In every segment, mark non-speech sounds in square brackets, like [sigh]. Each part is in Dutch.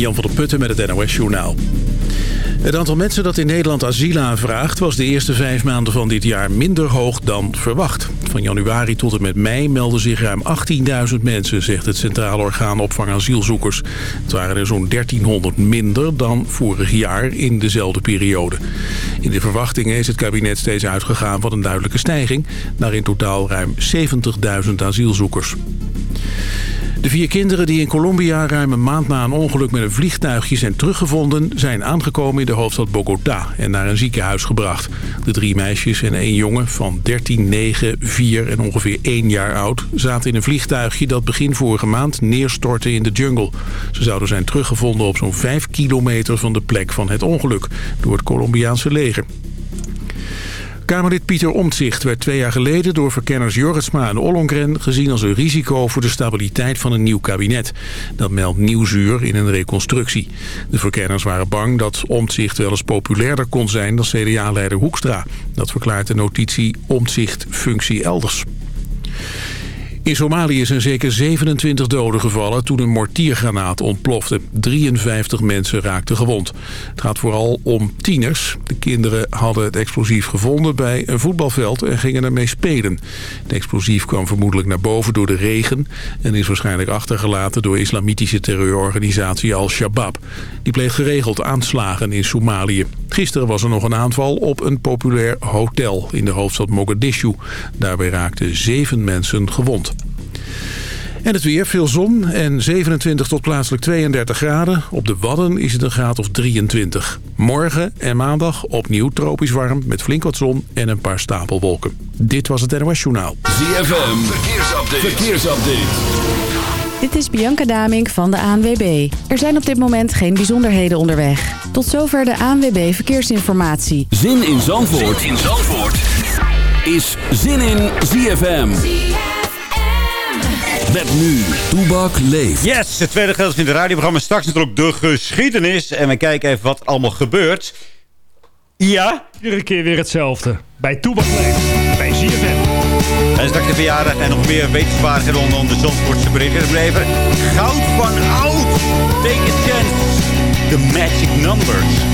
Jan van der Putten met het NOS Journaal. Het aantal mensen dat in Nederland asiel aanvraagt... was de eerste vijf maanden van dit jaar minder hoog dan verwacht. Van januari tot en met mei melden zich ruim 18.000 mensen... zegt het Centraal Orgaan Opvang Asielzoekers. Het waren er zo'n 1300 minder dan vorig jaar in dezelfde periode. In de verwachtingen is het kabinet steeds uitgegaan van een duidelijke stijging... naar in totaal ruim 70.000 asielzoekers. De vier kinderen die in Colombia ruim een maand na een ongeluk met een vliegtuigje zijn teruggevonden... zijn aangekomen in de hoofdstad Bogota en naar een ziekenhuis gebracht. De drie meisjes en één jongen van 13, 9, 4 en ongeveer 1 jaar oud... zaten in een vliegtuigje dat begin vorige maand neerstortte in de jungle. Ze zouden zijn teruggevonden op zo'n 5 kilometer van de plek van het ongeluk... door het Colombiaanse leger. Kamerlid Pieter Omtzigt werd twee jaar geleden door verkenners Jorritsma en Ollongren gezien als een risico voor de stabiliteit van een nieuw kabinet. Dat meldt Nieuwsuur in een reconstructie. De verkenners waren bang dat Omtzigt wel eens populairder kon zijn dan CDA-leider Hoekstra. Dat verklaart de notitie Omtzigt functie elders. In Somalië zijn zeker 27 doden gevallen toen een mortiergranaat ontplofte. 53 mensen raakten gewond. Het gaat vooral om tieners. De kinderen hadden het explosief gevonden bij een voetbalveld en gingen ermee spelen. Het explosief kwam vermoedelijk naar boven door de regen... en is waarschijnlijk achtergelaten door islamitische terreurorganisatie Al-Shabaab. Die pleegt geregeld aanslagen in Somalië. Gisteren was er nog een aanval op een populair hotel in de hoofdstad Mogadishu. Daarbij raakten zeven mensen gewond. En het weer, veel zon en 27 tot plaatselijk 32 graden. Op de Wadden is het een graad of 23. Morgen en maandag opnieuw tropisch warm met flink wat zon en een paar stapelwolken. Dit was het NOS Journaal. ZFM, verkeersupdate. verkeersupdate. Dit is Bianca Damink van de ANWB. Er zijn op dit moment geen bijzonderheden onderweg. Tot zover de ANWB Verkeersinformatie. Zin in Zandvoort, zin in Zandvoort. is Zin in ZFM. Met nu, Toebak leeft. Yes, het tweede gedeelte in de radioprogramma. Straks natuurlijk de geschiedenis. En we kijken even wat allemaal gebeurt. Ja? Iedere keer weer hetzelfde. Bij Toebak leeft. Bij. En straks de verjaardag en nog meer wetenswaardigheden rondom de Zandvoortse berichten. Even goud van oud. Take a chance. The magic numbers.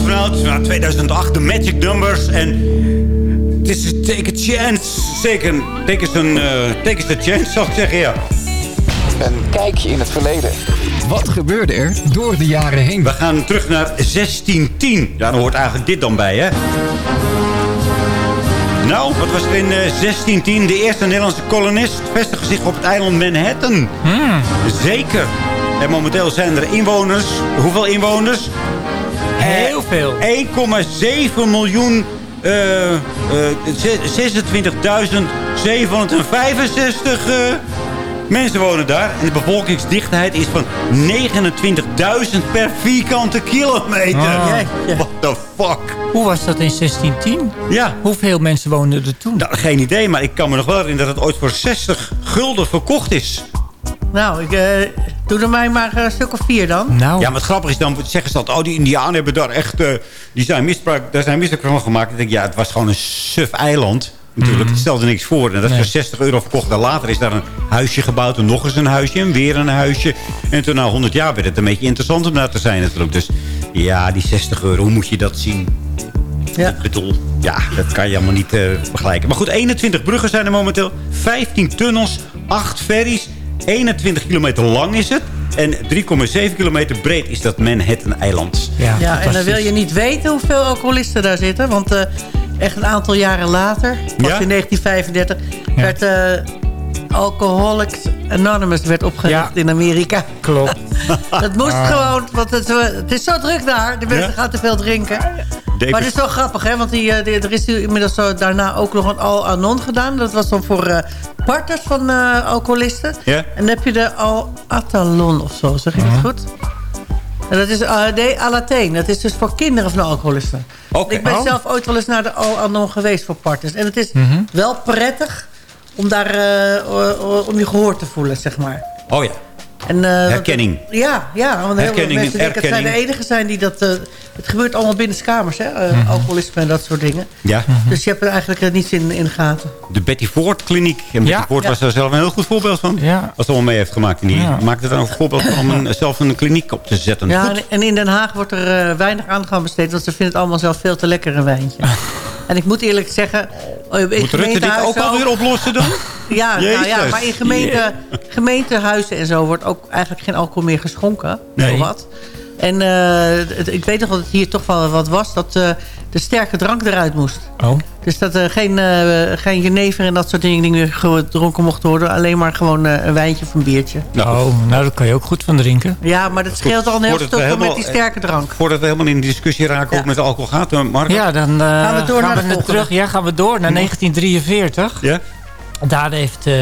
Vanuit nou, 2008, de Magic Numbers. En het is take a chance. Zeker, take een, uh, take a chance, zou ik zeggen, ja. Een kijkje in het verleden. Wat gebeurde er door de jaren heen? We gaan terug naar 1610. Daar hoort eigenlijk dit dan bij, hè? Nou, wat was er in 1610? De eerste Nederlandse kolonist vestigde zich op het eiland Manhattan. Hmm. Zeker. En momenteel zijn er inwoners. Hoeveel inwoners? Heel veel. 1,7 miljoen... Uh, uh, 26.765 uh, mensen wonen daar. En de bevolkingsdichtheid is van 29.000 per vierkante kilometer. Ah. What the fuck? Hoe was dat in 1610? Ja. Hoeveel mensen woonden er toen? Nou, geen idee, maar ik kan me nog wel herinneren dat het ooit voor 60 gulden verkocht is. Nou, ik, uh, doe er mij maar een stuk of vier dan. Nou. Ja, maar het grappige is, dan zeggen ze dat... oh, die indianen hebben daar echt... Uh, die zijn misbruik, daar zijn misbruik van gemaakt. Ik denk, ja, het was gewoon een suf eiland. Natuurlijk, het stelde niks voor. En dat is voor 60 euro verkocht. En later is daar een huisje gebouwd. En nog eens een huisje. En weer een huisje. En toen na 100 jaar werd het een beetje interessant om daar te zijn natuurlijk. Dus ja, die 60 euro, hoe moet je dat zien? Ja. Ik bedoel, ja, dat kan je allemaal niet uh, vergelijken. Maar goed, 21 bruggen zijn er momenteel. 15 tunnels, 8 ferries. 21 kilometer lang is het. En 3,7 kilometer breed is dat Manhattan-eiland. Ja, ja en dan wil je niet weten hoeveel alcoholisten daar zitten. Want uh, echt een aantal jaren later, pas Ja? in 1935... Ja. werd uh, Alcoholics Anonymous werd opgericht Ja. in Amerika. Klopt. [laughs] Dat moest Ah. gewoon, want het, eh, het is zo druk daar. De mensen Ja? gaan te veel drinken. Maar het is wel grappig, hè? Want die, eh, die- er is inmiddels zo daarna ook nog een Al-Anon gedaan. Dat was dan voor eh, partners van eh, alcoholisten. Ja? En dan heb je de Al-Atalon of zo, zeg ik het goed? En dat is uh, Alateen. Dat is dus voor kinderen van alcoholisten. Ik ben Oh. zelf ooit wel eens naar de Al-Anon geweest voor partners. En het is Mhm. wel prettig om daar om je gehoord te voelen, zeg maar. Oh ja. En, Herkenning. want- ja, ja, want heel veel Herkenning mensen en denken het zijn de enige zijn die dat... het gebeurt allemaal binnen kamers, hè? eh, alcoholisme en dat soort dingen. Ja, Dus je hebt er eigenlijk eh, niets in, in de gaten. de Betty Ford kliniek. En Betty Ja. Ford Ja. was daar zelf een heel goed voorbeeld van. Ja. Als het allemaal mee heeft gemaakt. En die Ja. maakte dan ook een voorbeeld van om een, zelf een kliniek op te zetten. Ja, Goed. en, en in Den Haag wordt er eh, weinig aandacht aan besteed... want ze vinden het allemaal zelf veel te lekker een wijntje. [laughs] en ik moet eerlijk zeggen... in Moet Rutte dit gemeentehuizen ook alweer oplossen dan? [laughs] Ja, nou ja, maar in gemeente, gemeentehuizen en zo wordt ook eigenlijk geen alcohol meer geschonken. Nee. Of wat. En eh, het- ik weet nog dat het hier toch wel wat was... dat eh, de sterke drank eruit moest. Oh. Dus dat er geen, eh geen jenever en dat soort dingen meer gedronken mochten worden. Alleen maar gewoon eh, een wijntje of een biertje. Nou, oh, nou daar kan je ook goed van drinken. Ja, maar dat scheelt al een heel Voordat we stuk met helemaal- die sterke drank. Voordat we helemaal in de discussie raken Ja. ook met alcohol gaat, Mark. Ja, dan eh, Gaan we door naar we terug. Ja, gaan we door naar 1943. Ja? Daar heeft eh,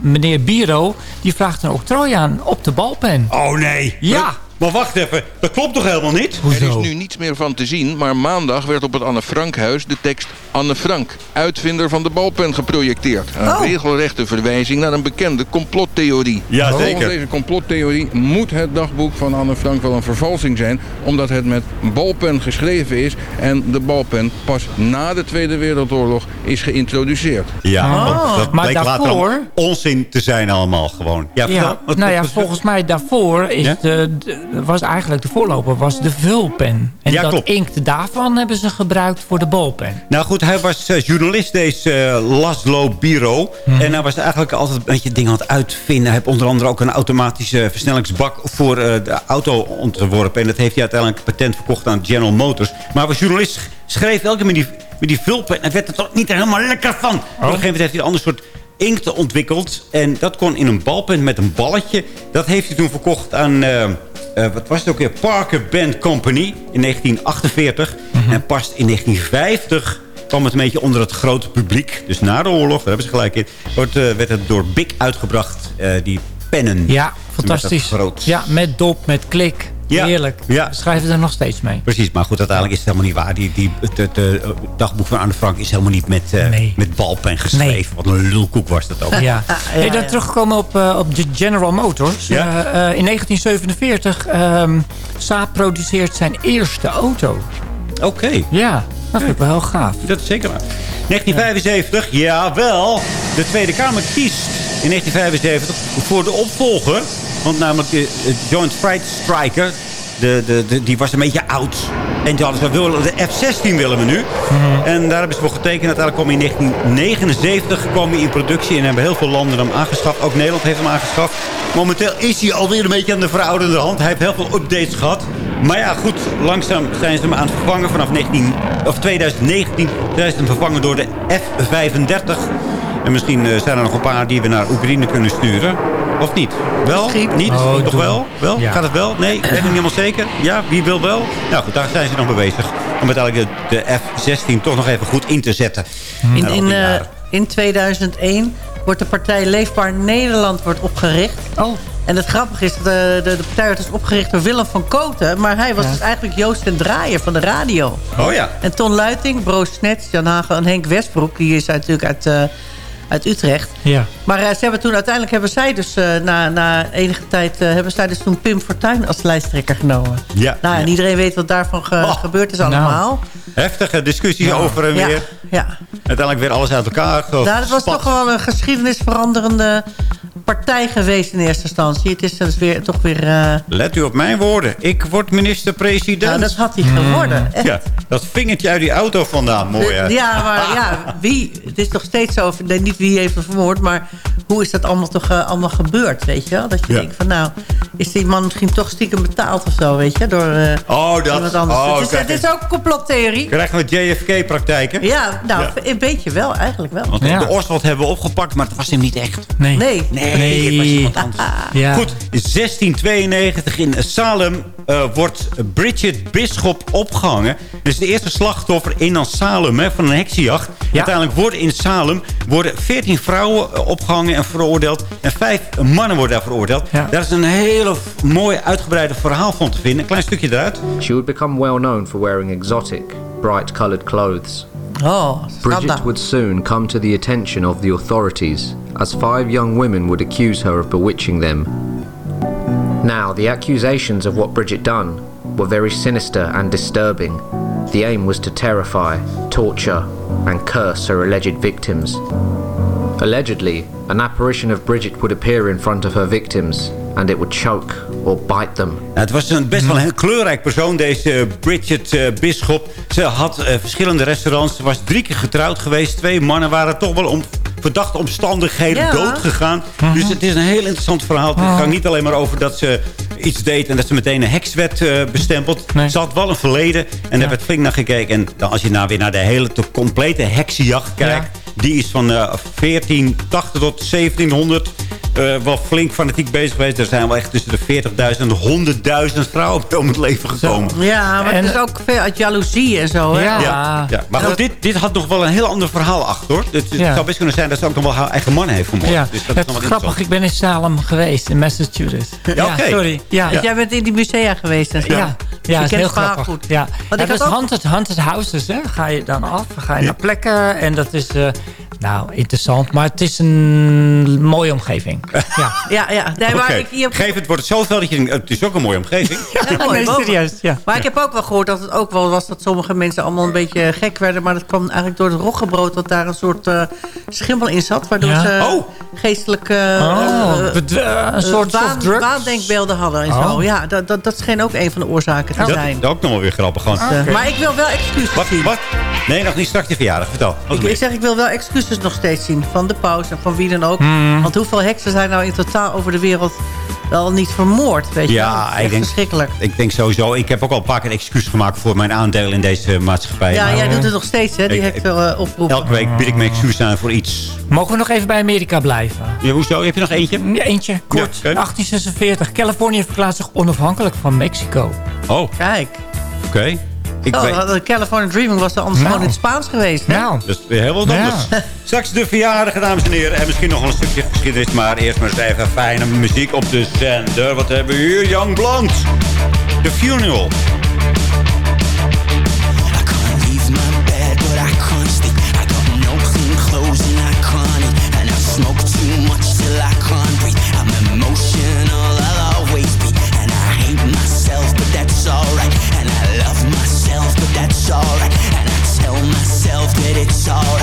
meneer Biro, die vraagt een octrooi aan op de balpen. Oh nee. Ja. Maar, wacht even, dat klopt toch helemaal niet? Er is nu niets meer van te zien, maar maandag werd op het Anne Frankhuis de tekst Anne Frank, uitvinder van de balpen, geprojecteerd. Een Oh. regelrechte verwijzing naar een bekende complottheorie. Ja, Volgens zeker. deze complottheorie moet het dagboek van Anne Frank wel een vervalsing zijn, omdat het met balpen geschreven is en de balpen pas na de Tweede Wereldoorlog is geïntroduceerd. Ja, want dat Maar bleek daarvoor- onzin te zijn allemaal gewoon. Ja, Ja, nou ja, volgens mij daarvoor is Ja? de, de- was eigenlijk de voorloper was de vulpen. En Ja, dat klopt. inkt daarvan hebben ze gebruikt voor de balpen. Nou goed, hij was eh, journalist, deze eh, Laszlo Biro. Mhm. En hij was eigenlijk altijd een beetje dingen aan het uitvinden. Hij heeft onder andere ook een automatische versnellingsbak voor eh, de auto ontworpen. En dat heeft hij uiteindelijk patent verkocht aan General Motors. Maar hij was journalist, schreef elke keer met die, met die vulpen. En werd er toch niet helemaal lekker van. Op een gegeven moment heeft hij een ander soort inkt ontwikkeld. En dat kon in een balpen met een balletje. Dat heeft hij toen verkocht aan... eh, wat was het ook weer? Parker Band Company in 1948. En pas in 1950 kwam het een beetje onder het grote publiek. Dus na de oorlog, daar hebben ze gelijk in... Wordt, eh, werd het door Bic uitgebracht, eh, die pennen. Ja, fantastisch. Ja, met dop, met klik. Ja, Heerlijk. ja. We schrijven er nog steeds mee. Precies, maar goed, uiteindelijk is het helemaal niet waar. Die, die, het, het, eh, dagboek van Anne Frank is helemaal niet met, eh, Nee. met balpen geschreven. Nee. Wat een lulkoek was dat ook. Ja. Hey, dan ja. terugkomen op, eh, op de General Motors. Ja. Eh, eh, in 1947, ehm Saab produceert zijn eerste auto. Oké, Ja, dat vind ik wel heel gaaf. dat is zeker waar. 1975, jawel. De Tweede Kamer kiest in 1975 voor de opvolger. Want namelijk de eh, Joint Freight Striker de, de, de- die was een beetje oud. En toen hadden ze, we willen de F-16 willen we nu. En daar hebben ze voor getekend. Uiteindelijk kwam in 1979 kwam hij in productie. En hebben heel veel landen hem aangeschaft. Ook Nederland heeft hem aangeschaft. Momenteel is hij alweer een beetje aan de verouderde hand. Hij heeft heel veel updates gehad. Maar ja, goed. Langzaam zijn ze hem aan het vervangen. Vanaf 19, of 2019 zijn ze hem vervangen door de F-35. En misschien eh, zijn er nog een paar die we naar Oekraïne kunnen sturen. Of niet? Wel? Misschien. Niet? Oh, doen. wel? Wel? Ja. Gaat het wel? Nee? Ik ben het niet helemaal zeker. Ja? Wie wil wel? Nou goed, daar zijn ze nog mee bezig. Om uiteindelijk de, de F-16 toch nog even goed in te zetten. In, Na al in, eh, jaren. in 2001 wordt de partij Leefbaar Nederland wordt opgericht. Oh. En het grappige is, dat de, de, de partij werd dus opgericht door Willem van Koten. Maar hij was dus eigenlijk Joost en Draaier van de radio. Oh ja. En Ton Luiting, Bro Snets, Jan Hagen en Henk Westbroek... die is natuurlijk uit, eh, uit Utrecht. Ja. Maar eh, ze hebben toen, uiteindelijk hebben zij dus... eh, na, na enige tijd eh, hebben zij dus toen Pim Fortuyn als lijsttrekker genomen. Ja. Nou, en iedereen weet wat daarvan ge- Oh. gebeurd is allemaal. Heftige discussies over en weer. ja. Uiteindelijk weer alles uit elkaar Nou, dat was toch wel een geschiedenisveranderende partij geweest in eerste instantie. Het is dus weer, toch weer... eh, Let u op mijn woorden. Ik word minister-president. nou, dat had hij geworden. Echt. Ja, dat vingertje uit die auto vandaan. Mooi, hè? Ja, maar ja, wie? Het is nog steeds zo. Nee, niet wie heeft hem vermoord, maar hoe is dat allemaal toch eh, allemaal gebeurd, weet je wel? Dat je Ja. denkt van, nou, is die man misschien toch stiekem betaald of zo, weet je? Door eh, Oh, dat. iemand anders. Oh, het, is, kijk het is ook complottheorie. Krijgen we JFK-praktijken? Ja, nou, Ja. een beetje wel, eigenlijk wel. Want Ja. de Oswald hebben we opgepakt, maar het was hem niet echt. Nee. Nee. Nee, Nee. het was iemand anders. [laughs] Ja. Goed, in 1692 in Salem eh, wordt Bridget Bisschop opgehangen. Is de eerste slachtoffer in Salem hè, van een heksenjacht. Uiteindelijk worden in Salem worden 14 vrouwen eh, opgehangen en veroordeeld. En 5 mannen worden daar veroordeeld. Ja. Daar is een hele f- mooi uitgebreide verhaal van te vinden. Een klein stukje eruit. She would become well known for wearing exotic, bright coloured clothes. Oh, Bridget would soon come to the attention of the authorities, as five young women would accuse her of bewitching them. Now, the accusations of what Bridget done were very sinister and disturbing. The aim was to terrify, torture, and curse her alleged victims. Allegedly, an apparition of Bridget would appear in front of her victims, and it would choke or bite them. Nou, het was een, best wel een kleurrijk persoon, deze eh, Bridget Bisschop. Ze had eh, verschillende restaurants. Ze was drie keer getrouwd geweest. Twee mannen waren toch wel om verdachte omstandigheden Ja. dood gegaan. Dus het is een heel interessant verhaal. Het gaat niet alleen maar over dat ze iets deed... en dat ze meteen een heks werd eh, bestempeld. Ze had wel een verleden en daar werd flink naar gekeken. En dan als je nou weer naar de hele te complete heksenjacht kijkt... die is van eh 1480 tot 1700 eh, wel flink fanatiek bezig geweest. Er zijn wel echt tussen de 40.000 en 100.000 vrouwen om het leven gekomen. Ja, maar En- het is ook veel uit jaloezie en zo, hè? Ja. Ja, ja. Maar goed, dit, dit had nog wel een heel ander verhaal achter, hoor. Het, het Ja. zou best kunnen zijn dat ze ook nog wel haar eigen man heeft vermoord. Ja, Dus dat is het nog is wel grappig. Ik ben in Salem geweest, in Massachusetts. Ja, sorry. Ja, Dus ja. jij bent in die musea geweest en zo. Ja, Dus ja is heel grappig. goed. Ja. Want Ja, ik dat had is ook- haunted, haunted houses, hè. Ga je dan af, ga je naar plekken en dat is, eh, nou, interessant. Maar het is een mooie omgeving. Ja, Ja, ja. Nee, maar ik, je geef het wordt het zoveel dat je denkt, het is ook een mooie omgeving. Ja, mooi, nee, mooi. serieus. Ja. Maar ik heb ook wel gehoord dat het ook wel was dat sommige mensen allemaal een beetje gek werden. Maar dat kwam eigenlijk door het roggebrood dat daar een soort eh, schimmel in zat. Waardoor Ja. ze Oh. geestelijke Oh, eh, een eh, soort waandenkbeelden hadden en Oh. zo. Ja, dat, dat, dat scheen ook een van de oorzaken te Dat zijn. is ook nog wel weer grappig. Gewoon. Maar ik wil wel excuses Wat, zien. wat? Nee, nog niet straks je verjaardag. Vertel. Ik, ik zeg, ik wil wel excuses nog steeds zien. Van de paus en van wie dan ook. Hmm. Want hoeveel heksen zijn nou in totaal over de wereld wel niet vermoord? Weet je? Ja, Dat is ik denk, verschrikkelijk. ik denk sowieso. Ik heb ook al een paar keer excuus gemaakt voor mijn aandeel in deze maatschappij. Ja, Maar jij doet het nog steeds, hè? Die heksen uh, oproepen. Elke week bied ik mijn excuus aan voor iets. Mogen we nog even bij Amerika blijven? Ja, hoezo? Heb je nog eentje? Ja, Eentje, kort. Ja, oké. 1846. Californië verklaart zich onafhankelijk van Mexico. Oh, oké. Kijk. Ik Oh, weet- de California Dreaming was er anders Nou. gewoon in het Spaans geweest. hè? Nou, Dat is weer heel wat Ja. anders. Straks de verjaardagen, dames en heren. En misschien nog een stukje geschiedenis. Maar eerst maar eens even fijne muziek op de zender. Wat hebben we hier? Young Blond. The Funeral. all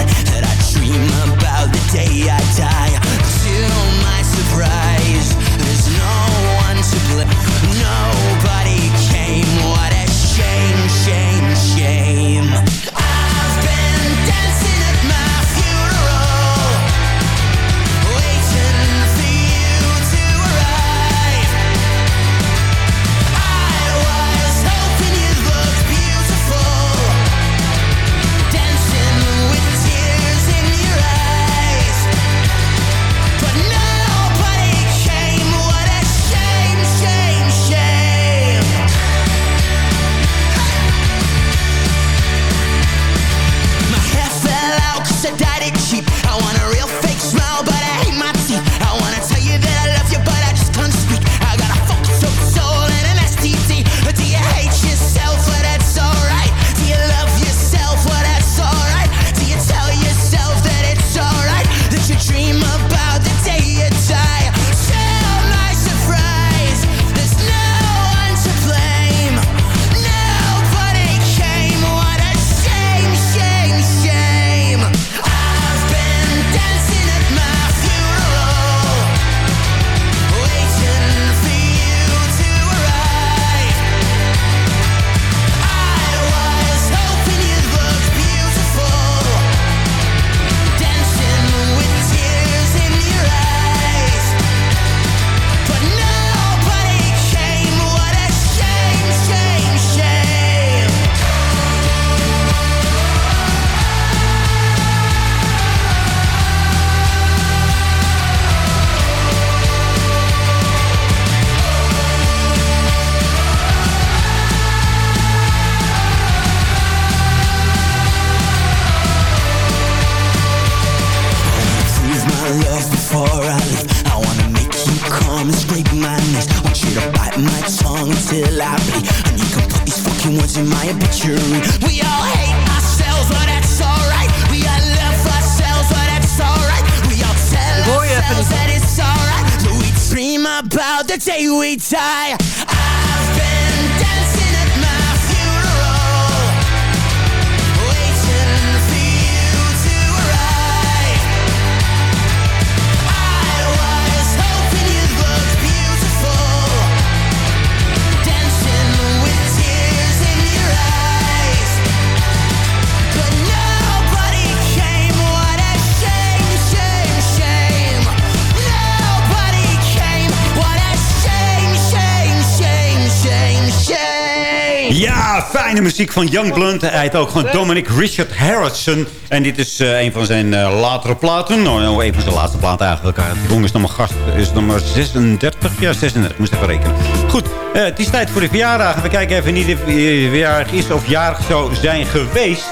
muziek van Young Blunt. Hij heet ook gewoon Dominic Richard Harrison. En dit is eh, een van zijn eh, latere platen. Nou, een van zijn laatste platen eigenlijk. De jongen is nummer, gast, is nummer 36. Ja, 36. Moest even rekenen. Goed, eh, het is tijd voor de verjaardagen. We kijken even wie de verjaardag is of jarig zou zijn geweest.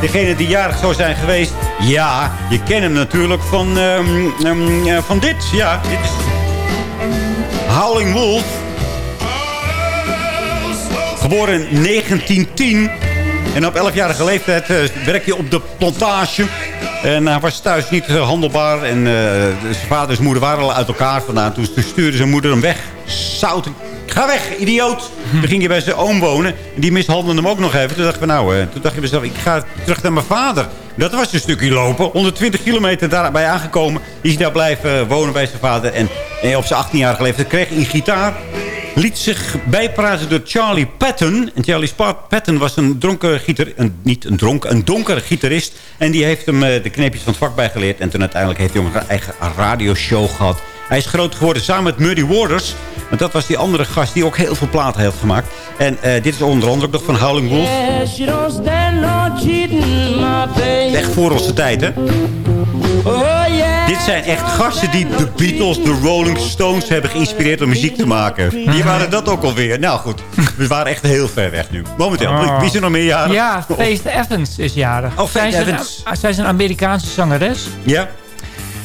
Degene die jarig zou zijn geweest. Ja, je kent hem natuurlijk van, ehm, ehm, eh, van dit. Ja, is Howling Wolf. Geboren in 1910. En op 11-jarige leeftijd uh, werkte hij op de plantage. En hij was thuis niet uh, handelbaar. En uh, zijn vader en moeder waren al uit elkaar vandaan. Toen stuurde zijn moeder hem weg. Zout. Ga weg, idioot. Toen ging hij bij zijn oom wonen. En die mishandelde hem ook nog even. Toen dacht ik, nou, toen dacht je mezelf, ik ga terug naar mijn vader. Dat was een stukje lopen. 120 kilometer daarbij aangekomen. Die is daar blijven wonen bij zijn vader. En, en op zijn 18-jarige leeftijd kreeg hij een gitaar liet zich bijpraten door Charlie Patton. En Charlie Patton was een dronken gitar, een, niet een dronken, een donkere gitarist. En die heeft hem uh, de kneepjes van het vak bijgeleerd. En toen uiteindelijk heeft hij ook een eigen radioshow gehad. Hij is groot geworden samen met Muddy Waters. Want dat was die andere gast die ook heel veel platen heeft gemaakt. En uh, dit is onder andere ook nog van Howling Wolf. Echt voor onze tijd, hè? Oh. Dit zijn echt gasten die de Beatles, de Rolling Stones hebben geïnspireerd om muziek te maken. Die waren dat ook alweer. Nou goed, we waren echt heel ver weg nu. Momenteel. Oh. Wie is er nog meer jaren? Ja, Faith Evans is jarig. Oh, Faith zij Evans. Een, zij is een Amerikaanse zangeres. Ja.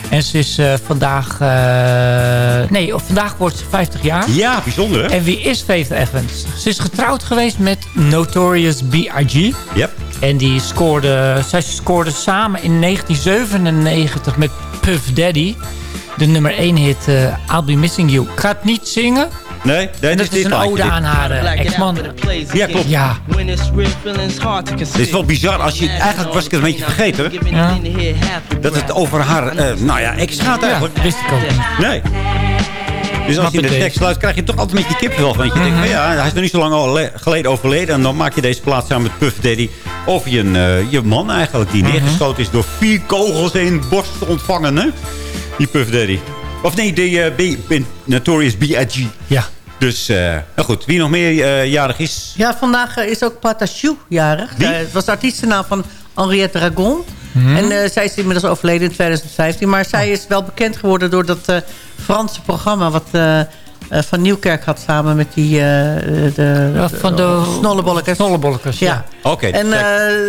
En ze is uh, vandaag... Uh, nee, of vandaag wordt ze 50 jaar. Ja, bijzonder hè? En wie is Faith Evans? Ze is getrouwd geweest met Notorious B.I.G. Yep. En die scoorde, zij scoorde samen in 1997 met Puff Daddy... de nummer 1 hit uh, I'll Be Missing You. Ik ga het niet zingen... Nee, dat, en dat is, is een ode aan haar ex-man. Ja, klopt. Ja. Het is wel bizar. Als je, eigenlijk was ik het een beetje vergeten. Ja. Dat het over haar uh, nou ja, ex gaat eigenlijk. Ja, wist ik ook niet. Nee. Dus als je de tekst luistert, krijg je toch altijd met je kipvel. Want je mm -hmm. denkt, van, ja, hij is nog niet zo lang al geleden overleden. En dan maak je deze plaats samen met Puff Daddy. Of je, uh, je man eigenlijk, die mm -hmm. neergeschoten is door vier kogels in borst te ontvangen. Hè? Die Puff Daddy. Of nee, de uh, Notorious B.I.G. Ja. Dus, uh, nou goed, wie nog meer uh, jarig is? Ja, vandaag uh, is ook Patachou jarig. Wie? het was de artiestennaam van Henriette Dragon. Mm -hmm. En zij is inmiddels overleden in 2015. Maar zij oh. is wel bekend geworden door dat Franse programma... wat Van Nieuwkerk had samen met die... de, ja, van de Snollebollekes. Snollebollekes, ja. ja. Oké. Okay, en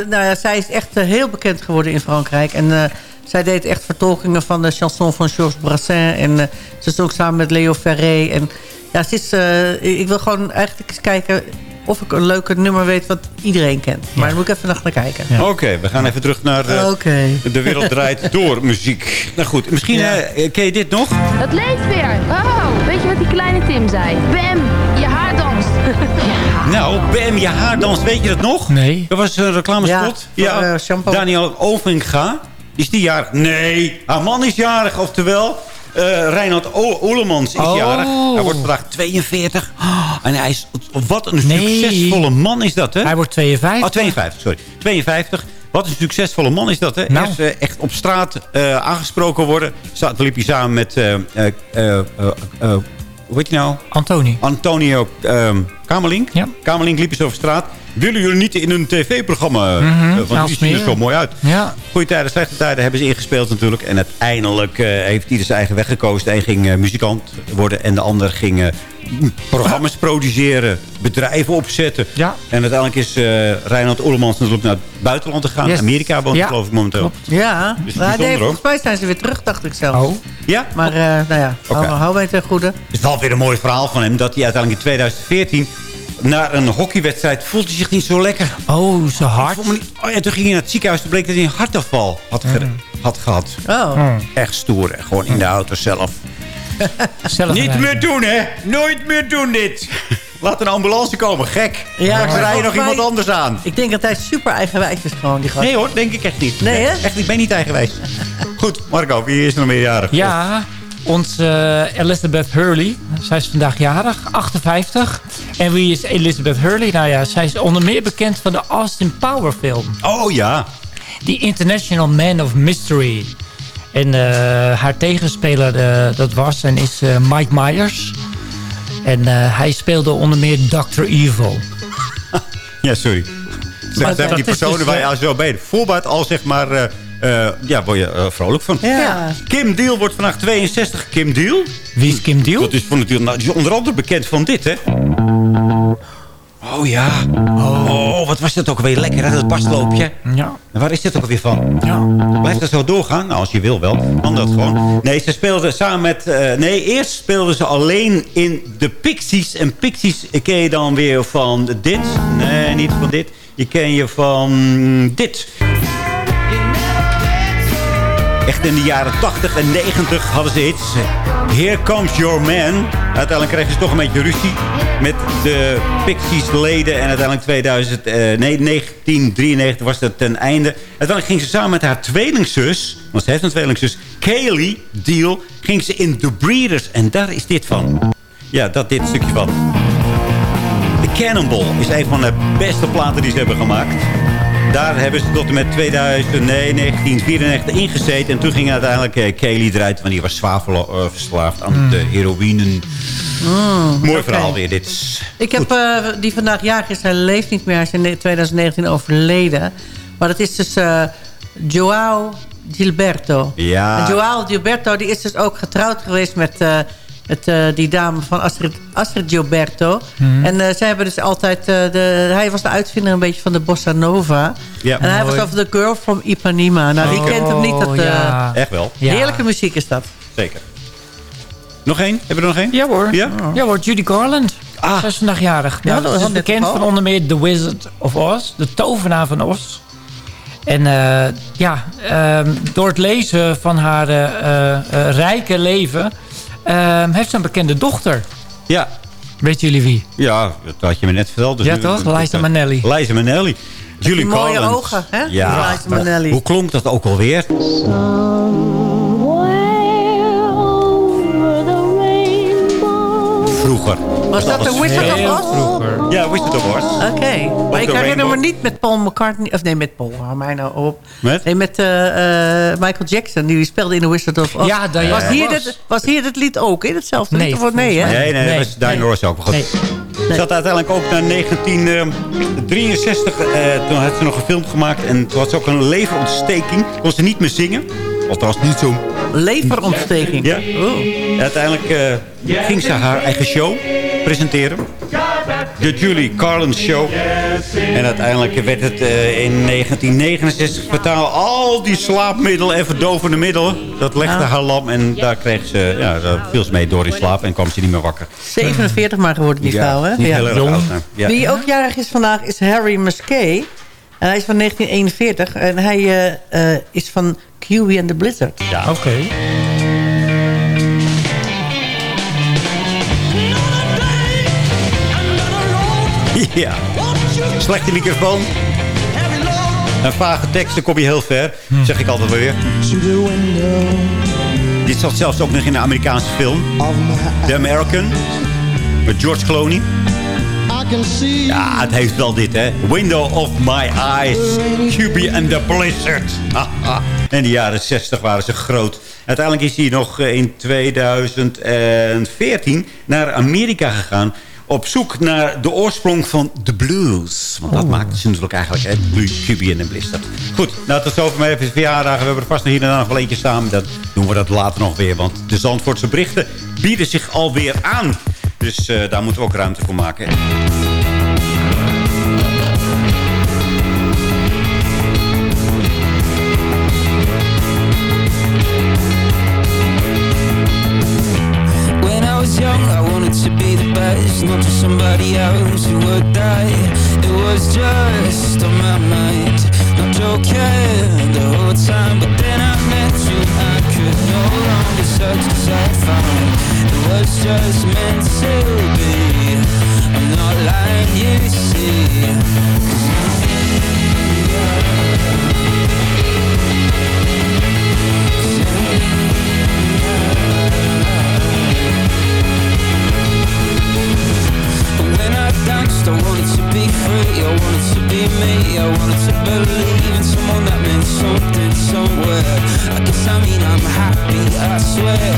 nou ja, zij is echt heel bekend geworden in Frankrijk. En... Zij deed echt vertolkingen van de chanson van Georges Brassens. En uh, ze is ook samen met Leo Ferré. En ja, ze is, uh, ik wil gewoon eigenlijk eens kijken of ik een leuke nummer weet wat iedereen kent. Maar daar moet ik even naar kijken. Ja. Oké, okay, we gaan even terug naar uh, okay. De Wereld Draait [laughs] Door muziek. Nou goed, misschien ja. ken je dit nog? Het leeft weer. Oh, weet je wat die kleine Tim zei? Bam, je haar danst. [laughs] ja. Nou, Bam, je haar danst. Weet je dat nog? Nee. Dat was een reclamespot. Ja, ja shampoo. Daniel Ovinga. Is die jarig? Nee, haar man is jarig. Oftewel, uh, Reinhard Oelemans is oh. jarig. Hij wordt vandaag 42. Oh, [gasps] en hij is, wat een nee. succesvolle man is dat, hè? Hij wordt 52. Oh, 52, sorry. 52. Wat een succesvolle man is dat, hè? Nou. Eerst, uh, echt op straat uh, aangesproken worden. Toen liep hij samen met... hoe heet je nou? Antoni. Antonio um, Kamerlink. Ja. Kamerlink liep eens over straat. Willen jullie niet in een tv-programma? Mm -hmm. Want die ziet er zo mooi uit. Ja. Goeie tijden, slechte tijden hebben ze ingespeeld natuurlijk. En uiteindelijk uh, heeft ieder zijn eigen weg gekozen. De een ging uh, muzikant worden en de ander ging programma's produceren. Bedrijven opzetten. Ja. En uiteindelijk is Reinhard Oerlemans natuurlijk naar het buitenland gegaan. Yes. Amerika woont ja. geloof ik momenteel. Klopt. Ja, Dus nee, volgens mij zijn ze weer terug, dacht ik zelf. Oh. Ja? Maar nou ja, okay. hou, hou mij ten goede. Het is wel weer een mooi verhaal van hem. Dat hij uiteindelijk in 2014 na een hockeywedstrijd voelde hij zich niet zo lekker. Oh, zo hard. Oh, en toen ging hij naar het ziekenhuis. Toen bleek dat hij een hartafval had, ge- had gehad. Oh. Echt stoer. Gewoon in de auto zelf. [laughs] Zelf Niet rijden. meer doen, hè? Nooit meer doen dit. Laat een ambulance komen. Gek. Ja, rij je nog iemand anders aan. Ik denk dat hij super eigenwijs is gewoon, die gast. Nee hoor, denk ik echt niet. Nee, hè? Echt, ik ben niet eigenwijs. Goed, Marco, wie is er nog meerjarig? Ja, onze eh, Elizabeth Hurley. Zij is vandaag jarig, 58. En wie is Elizabeth Hurley? Nou ja, zij is onder meer bekend van de Austin Power film. Oh ja. The International Man of Mystery. En eh, haar tegenspeler eh, dat was en is eh, Mike Myers. En eh, hij speelde onder meer Dr. Evil. [laughs] Ja, sorry. Maar Zeg, dat die personen dus, waar je eh, al zo bij voorbaat al zeg maar... eh, eh, ja, word je eh, vrolijk van. Ja. Kim Deal wordt vandaag 62. Kim Deal? Wie is Kim Deal? Dat is, van natuurlijk, nou, die is onder andere bekend van dit, hè? Oh ja. Oh, wat was dat ook weer lekker, hè? Dat basloopje. Ja. En waar is dit ook weer van? Ja. Blijft dat zo doorgaan? Nou, als je wil wel. Kan dat gewoon. Nee, ze speelden samen met... eh, nee, eerst speelden ze alleen in de Pixies. En Pixies ken je dan weer van dit. Nee, niet van dit. Je ken je van dit. Echt in de jaren 80 en 90 hadden ze iets. Here Comes Your Man. Uiteindelijk kregen ze toch een beetje ruzie met de Pixies leden. En uiteindelijk 2000, eh, nee, 1993 was dat ten einde. Uiteindelijk ging ze samen met haar tweelingzus... want ze heeft een tweelingzus, Kaylee Deal... ging ze in The Breeders. En daar is dit van. Ja, dat dit stukje van. The Cannonball is een van de beste platen die ze hebben gemaakt. Daar hebben ze tot en met 2000, nee, 1994 ingezeten. En toen ging uiteindelijk eh, Kaylee eruit. Want die was zwaar eh, verslaafd aan de heroïne. Mm, Mooi verhaal weer. Dit is Ik heb eh, die vandaag jarig is. Hij leeft niet meer. Hij is in 2019 overleden. Maar dat is dus eh Joao Gilberto. Ja. En Joao Gilberto die is dus ook getrouwd geweest met... met eh, die dame van Astrid, Astrid Gilberto. Mhm. En eh, zij hebben dus altijd... eh, de, hij was de uitvinder een beetje van de bossa nova. Ja. En hij was over The Girl from Ipanema. Nou, wie Oh, kent hem niet? Dat, eh, ja. echt wel. Ja. Heerlijke muziek is dat. Zeker. Nog één? Hebben we er nog één? Ja hoor. Ja? Ja hoor, Judy Garland. Ah. Zij is vandaag jarig. Ja, Nou, dat is bekend van onder meer The Wizard of Oz. De tovenaar van Oz. En eh, ja, ehm, door het lezen van haar eh, eh, eh, rijke leven... ehm, heeft ze een bekende dochter. Ja. Weten jullie wie? Ja, dat had je me net verteld. dus Ja, nu- toch? Liza Minnelli. Liza Minnelli. Julie mooie Collins. ogen, hè? Ja. Liza Minnelli. Hoe klonk dat ook alweer? Vroeger. Was dat de Wizard of Oz? Ja, Wizard of Oz. Oké. Maar ik herinner me niet met Paul McCartney... Of nee, met Paul. Hou mij nou op. Met? Nee, met eh, eh, Michael Jackson. Die speelde in The Wizard of Oz. Ja, Diana was, hier dit, was hier dit lied ook? In hetzelfde Nee, lied? Of, nee, hè? Nee, nee, Nee, dat was nee. Ross ook. Maar goed. Nee. Ze zat uiteindelijk ook naar 1963. eh, toen had ze nog een film gemaakt. En toen had ze ook een leverontsteking. Kon ze niet meer zingen. Althans, niet zo... Leverontsteking. Ja. Oh. En uiteindelijk eh, ging ze haar eigen show presenteren. De Julie Carlin Show. En uiteindelijk werd het eh, in 1969 vertaald. Al die slaapmiddelen en verdovende middelen. Dat legde Ah. haar lam. En daar kreeg ze, ja, daar viel ze mee door in slaap. En kwam ze niet meer wakker. 47 maar geworden, die vrouw, hè? Niet Ja. heel erg oud. Ja. Wie ook jarig is vandaag is Harry Musquet. En hij is van 1941. En hij eh, is van Kiwi and the Blizzard. Ja. Oké. [laughs] Ja. Slechte microfoon. En vage teksten kom je heel ver. Zeg ik altijd weer. Dit zat zelfs ook nog in een Amerikaanse film. The American. Met George Clooney. Ja, het heeft wel dit, hè. Window of my eyes. QB and the Blizzard. Haha. In de jaren 60 waren ze groot. Uiteindelijk is hij nog eh, in 2014 naar Amerika gegaan op zoek naar de oorsprong van de blues. Want dat maakte ze natuurlijk eigenlijk, hè, Blue, QB en Blizzard. Goed, nou tot zover mijn even verjaardagen. We hebben er vast nog hier en daar nog wel eentje staan. Dat doen we dat later nog weer, want de Zandvoortse berichten bieden zich alweer aan. Dus eh, daar moeten we ook ruimte voor maken. Was to not just somebody else who would just on my mind Not joking the whole time But then I no longer I It was just meant to be. I'm not lying you see swear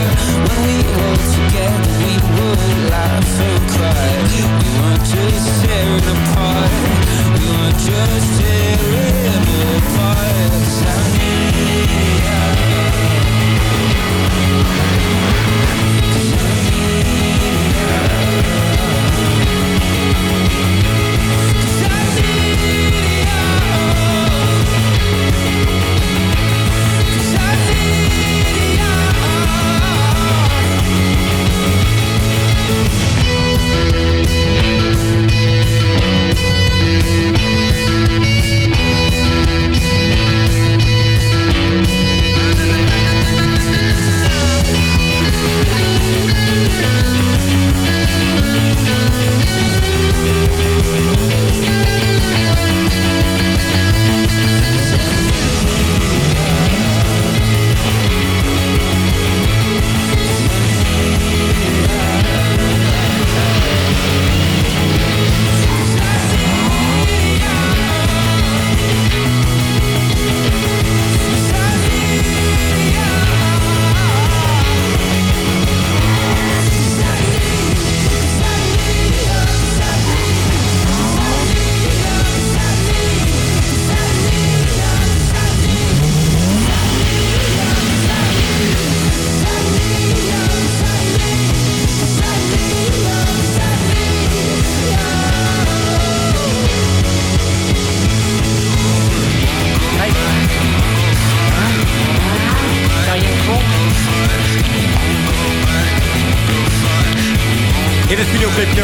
Het videoclipje.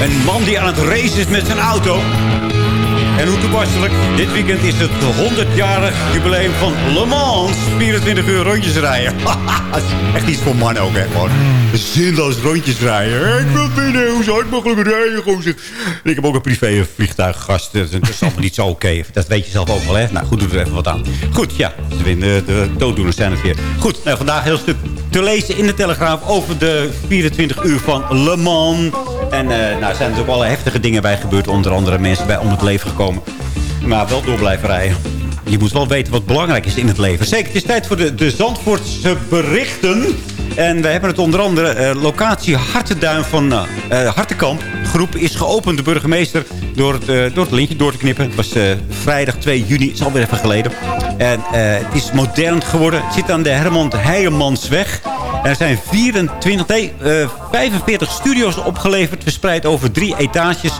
Een man die aan het racen is met zijn auto. En hoe toepasselijk. Dit weekend is het 100-jarig jubileum van Le Mans. 24 uur rondjes rijden. [laughs] Echt iets voor mannen ook, hè. Gewoon zinloos rondjes rijden. Ik wil binnen, hoe zo hard mogelijk rijden. Gewoon zeg. Ik heb ook een privé vliegtuiggast. Dat is allemaal niet zo oké. Dat weet je zelf ook wel, hè. Nou, goed, doe er even wat aan. Goed, ja. De, de, de dooddoeners zijn het weer. Goed, nou, vandaag heel stuk te lezen in de Telegraaf... over de 24 uur van Le Mans. En eh nou, zijn er ook alle heftige dingen bij gebeurd. Onder andere mensen bij om het leven gekomen. Maar wel door blijven rijden. Je moet wel weten wat belangrijk is in het leven. Zeker, het is tijd voor de, de Zandvoortse berichten. En we hebben het onder andere eh, locatie Hartenduin van eh, eh, Hartenkamp. Groep is geopend, de burgemeester, door het, door het lintje door te knippen. Het was vrijdag 2 juni, is alweer even geleden. En het is modern geworden. Het zit aan de Herman Heijemansweg. Er zijn 24, nee, eh, 45 studio's opgeleverd, verspreid over drie etages.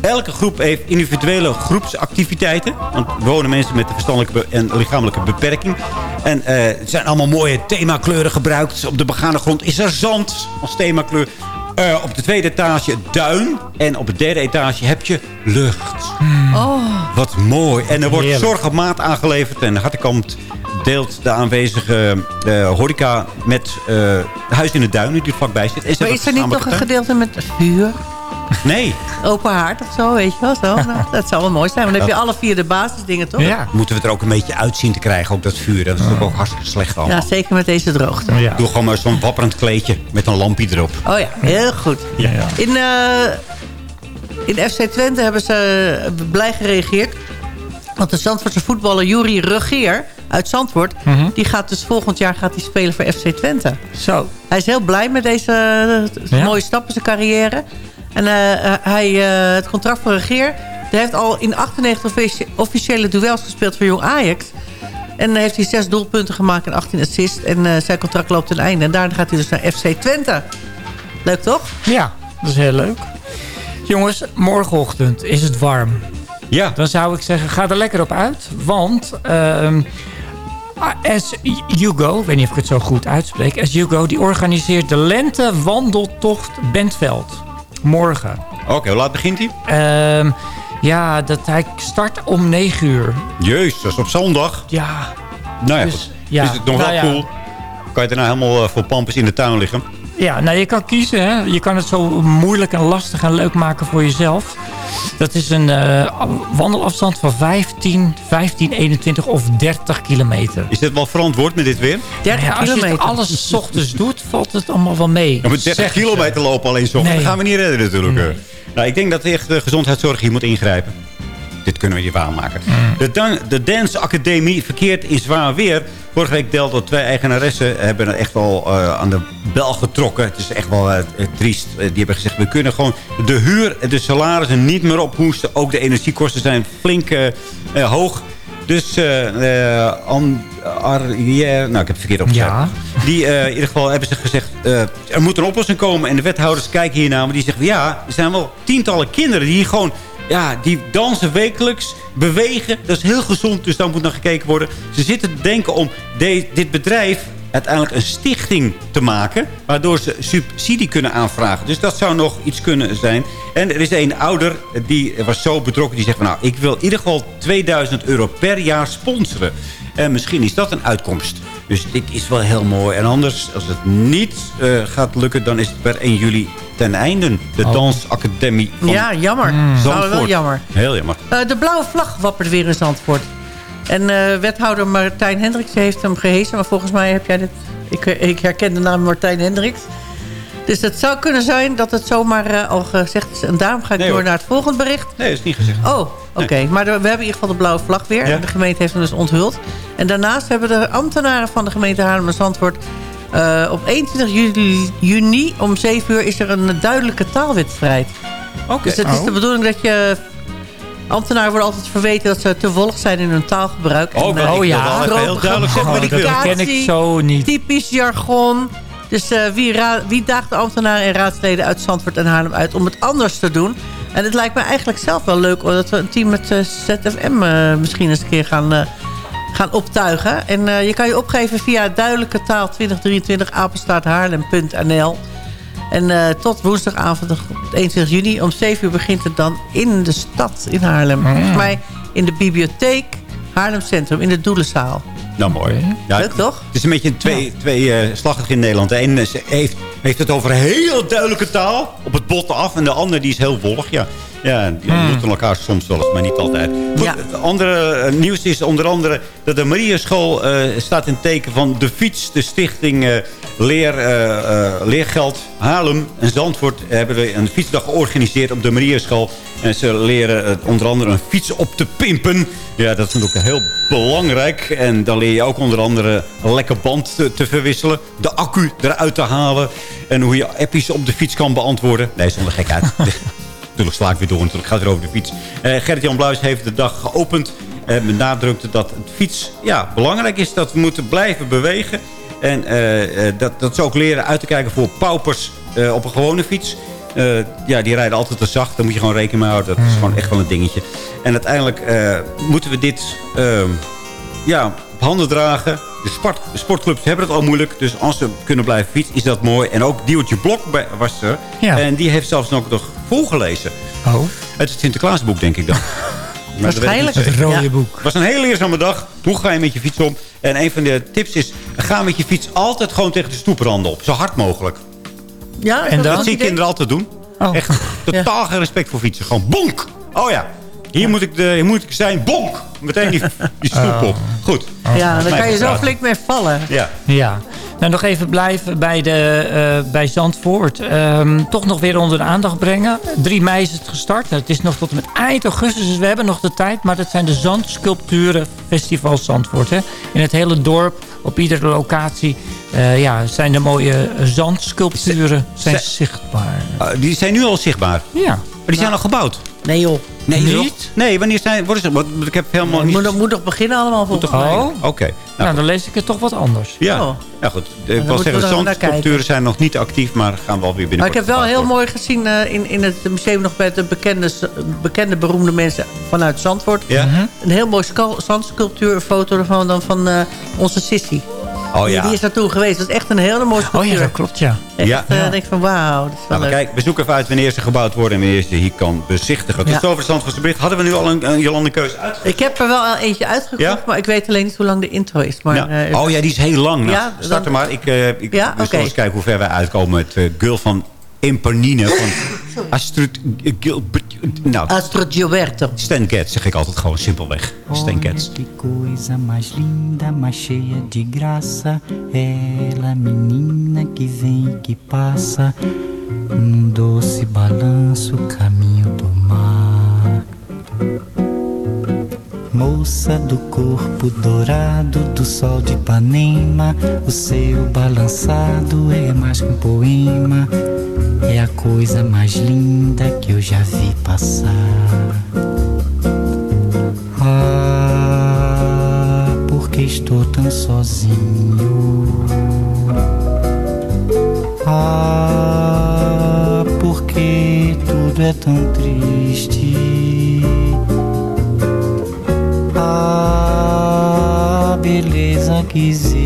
Elke groep heeft individuele groepsactiviteiten. Want er wonen mensen met een verstandelijke en lichamelijke beperking. En er zijn allemaal mooie themakleuren gebruikt. Op de begane grond is er zand als themakleur. Eh, op de tweede etage duin. En op de derde etage heb je lucht. Oh. Wat mooi. En er wordt zorg op maat aangeleverd. En Hartenkamp deelt de aanwezige horeca met eh huis in de duinen die er vlakbij zit. Maar hebben is er niet nog een gedeelte met vuur? Nee. [laughs] Open haard of zo, weet je wel? Zo. [laughs] Nou, dat zou wel mooi zijn. Want dan heb je alle vier de basisdingen, toch? Moeten we er ook een beetje uitzien te krijgen, ook dat vuur. Dat is ook, ook hartstikke slecht allemaal. Ja, zeker met deze droogte. Doe gewoon maar zo'n wapperend kleedje met een lampje erop. Oh ja, heel goed. Ja, ja. In, eh, in FC Twente hebben ze blij gereageerd. Want de Zandvoortse voetballer Juri Regeer uit Zandvoort... Mhm. die gaat dus volgend jaar gaat hij spelen voor FC Twente. Zo. Hij is heel blij met deze eh, Ja. mooie stap in zijn carrière. En eh, eh, hij, eh, het contract van Regeer... hij heeft al in 98 offici- officiële duels gespeeld voor Jong Ajax... En dan heeft hij zes doelpunten gemaakt en 18 assists. En eh, zijn contract loopt ten einde. En daarna gaat hij dus naar FC Twente. Leuk toch? Ja, dat is heel leuk. Jongens, morgenochtend is het warm. Ja. Dan zou ik zeggen, ga er lekker op uit. Want ehm As Hugo, ik weet niet of ik het zo goed uitspreek... As Hugo, die organiseert de lentewandeltocht Bentveld. Morgen. Oké, hoe laat begint hij? Ehm, Ja, dat hij start om 9 uur. Jezus, dat is op zondag. Ja. Nou ja, Dus, goed. ja. Is het nog Nou wel ja. cool? Kan je daarna helemaal eh, voor pampers in de tuin liggen? Ja, nou je kan kiezen. Hè? Je kan het zo moeilijk en lastig en leuk maken voor jezelf. Dat is een eh, wandelafstand van 15, 15, 21 of 30 kilometer. Is dit wel verantwoord met dit weer? 30 Ja, als je kilometer. alles 's ochtends doet, valt het allemaal wel mee. Ja, maar 30 Zeggen ze. kilometer lopen alleen zo. Nee. Dat gaan we niet redden natuurlijk. eh. Nou, ik denk dat echt de gezondheidszorg hier moet ingrijpen. Dit kunnen we niet waarmaken. Mm. De, dan, de Dance Academie verkeert in zwaar weer. Vorige week deelde twee eigenaressen hebben echt wel eh, aan de bel getrokken. Het is echt wel eh, triest. Eh, die hebben gezegd, we kunnen gewoon de huur en de salarissen niet meer ophoesten. Ook de energiekosten zijn flink hoog. Dus An- Arrière, nou ik heb het verkeerd opgezet. Ja. Die in ieder geval hebben ze gezegd, er moet een oplossing komen. En de wethouders kijken hiernaar, maar die zeggen, ja, er zijn wel tientallen kinderen die gewoon, ja, die dansen wekelijks, bewegen. Dat is heel gezond, dus daar moet naar gekeken worden. Ze zitten te denken om dit bedrijf uiteindelijk een stichting te maken... waardoor ze subsidie kunnen aanvragen. Dus dat zou nog iets kunnen zijn. En er is een ouder, die was zo betrokken, die zegt... nou, ik wil in ieder geval 2000 euro per jaar sponsoren. En misschien is dat een uitkomst. Dus dit is wel heel mooi. En anders, als het niet eh, gaat lukken... dan is het per 1 juli ten einde. De Oh. Dansacademie van Ja, jammer. Mm. Nou, wel jammer. Heel jammer. Eh, de blauwe vlag wappert weer in Zandvoort. En eh, wethouder Martijn Hendricks heeft hem gehesen. Maar volgens mij heb jij dit... Ik, ik herken de naam Martijn Hendricks. Dus het zou kunnen zijn dat het zomaar eh, al gezegd is. En daarom ga ik Nee, door hoor. naar het volgende bericht. Nee, dat is niet gezegd. Oh, oké. Maar we hebben in ieder geval de blauwe vlag weer. Ja. En de gemeente heeft hem dus onthuld. En daarnaast hebben de ambtenaren van de gemeente Haarlem en Zandvoort... eh, op 21 juli, juni om 7 uur is er een duidelijke taalwedstrijd. Oké. Dus het is de bedoeling dat je... Ambtenaren worden altijd verweten dat ze te volg zijn in hun taalgebruik. Oh, En, eh, ik wil ja. heel duidelijk wil. dat ken ik zo niet. typisch jargon. Dus eh, wie, wie daagt de ambtenaren en raadsleden uit Zandvoort en Haarlem uit om het anders te doen? En het lijkt me eigenlijk zelf wel leuk hoor, dat we een team met eh, ZFM eh, misschien eens een keer gaan, gaan optuigen. En je kan je opgeven via duidelijke taal 2023 apenstaarthaarlem.nl. En tot woensdagavond 21 juni om 7 uur begint het dan in de stad in Haarlem. Volgens mij in de bibliotheek Haarlem Centrum in de Doelenzaal. Nou, mooi. Ja, Leuk toch? Het is een beetje een twee, twee eh slachtig in Nederland. De ene heeft, heeft het over heel duidelijke taal, op het bot af. En de ander die is heel wollig, ja. Ja, die ontmoeten elkaar soms wel eens, maar niet altijd. Goed, Ja. Het andere eh, nieuws is onder andere dat de Mariaschool eh staat in teken van de fiets. De stichting eh, Leer, Leergeld Haarlem en Zandvoort hebben we een fietsdag georganiseerd op de Mariaschool. En ze leren onder andere een fiets op te pimpen. Ja, dat is natuurlijk heel belangrijk. En dan leer je ook onder andere een lekker band te, te verwisselen. De accu eruit te halen. En hoe je appies op de fiets kan beantwoorden. Nee, zonder gekheid. [laughs] Natuurlijk sla ik weer door, natuurlijk gaat het over de fiets. Eh Gerrit-Jan Bluis heeft de dag geopend. En benadrukte dat het fiets ja, belangrijk is. Dat we moeten blijven bewegen. En eh, eh, dat, dat ze ook leren uit te kijken voor paupers eh, op een gewone fiets. Eh, ja, die rijden altijd te zacht. Daar moet je gewoon rekening mee houden. Dat is gewoon echt wel een dingetje. En uiteindelijk eh, moeten we dit ehm, ja, op handen dragen. De sport, sportclubs hebben het al moeilijk. Dus als ze kunnen blijven fietsen, is dat mooi. En ook Diewertje Blok was er. Ja. En die heeft zelfs nog, nog voorgelezen. Oh. Het Sinterklaasboek, denk ik dan. [laughs] Waarschijnlijk. Het rode Ja. boek. Het was een hele leerzame dag. Hoe ga je met je fiets om? En een van de tips is... ga met je fiets altijd gewoon tegen de stoepranden op. Zo hard mogelijk. Ja, En dat zie ik kinderen altijd doen. Oh. Echt [laughs] totaal geen respect voor fietsen. Gewoon bonk. Oh ja. Hier, moet ik de, hier moet ik zijn. Bonk. Meteen die, die [laughs] stoep op. Goed. Ja, dan kan je zo flink mee vallen. Ja. Ja. Nou, nog even blijven bij, de, eh, bij Zandvoort. Ehm, toch nog weer onder de aandacht brengen. 3 mei is het gestart. Nou, het is nog tot en met eind augustus, dus we hebben nog de tijd. Maar dat zijn de Zandsculpturen Festival Zandvoort. Hè. In het hele dorp, op iedere locatie, eh, ja, zijn de mooie zandsculpturen zijn zichtbaar. Uh, die zijn nu al zichtbaar. Ja. Maar die zijn al gebouwd. Nee joh. Nee, Niet? toch? Nee, wanneer zijn... Het? Wat- Ik heb helemaal Het niet... moet, moet nog beginnen allemaal volgens mij. Oh, Oké. Nou, nou, dan lees ik het toch wat anders. Ja, Oh. ja goed. Ik wil zeggen, kijken. zijn nog niet actief, maar gaan wel weer binnenkort. Maar ik heb wel heel worden. mooi gezien eh, in, in het museum nog bij de bekende, bekende beroemde mensen vanuit Zandvoort. Ja? Een heel mooi skal- zandsculptuur, een foto ervan dan van eh, onze Sissy. Oh ja. Die is naartoe geweest. Dat is echt een hele mooie sculptuur. Oh ja, dat klopt, ja. Echt, Ja. eh, denk ik van wauw. Dat is wel Nou, leuk. kijk, we zoeken even uit wanneer ze gebouwd worden... en wanneer je ze hier kan bezichtigen. Tot Ja. zover stand van zijn bericht. Hadden we nu al een, een Jolande keuze uit? Ik heb er wel eentje uitgekocht, Ja? maar ik weet alleen niet hoe lang de intro is. Maar, Ja. eh, oh ja, die is heel lang. Nou, Ja, start er maar. Ik, eh ik Ja, eens kijken hoe ver wij uitkomen met eh, Girl van Impanine. Van Astrid. Nou, Astrid Gilberto. Stan Getz zeg ik altijd gewoon simpelweg. Stan Getz. Que coisa mais linda, mais cheia de graça. Ela, menina que vem e que passa. Num doce balanço, caminho do mar. Moça do corpo dourado do sol de Ipanema. O seu balançado é mais que um poema. É a coisa mais linda que eu já vi passar. Ah, porque estou tão sozinho. Ah, porque tudo é tão triste. Ah, beleza que existe.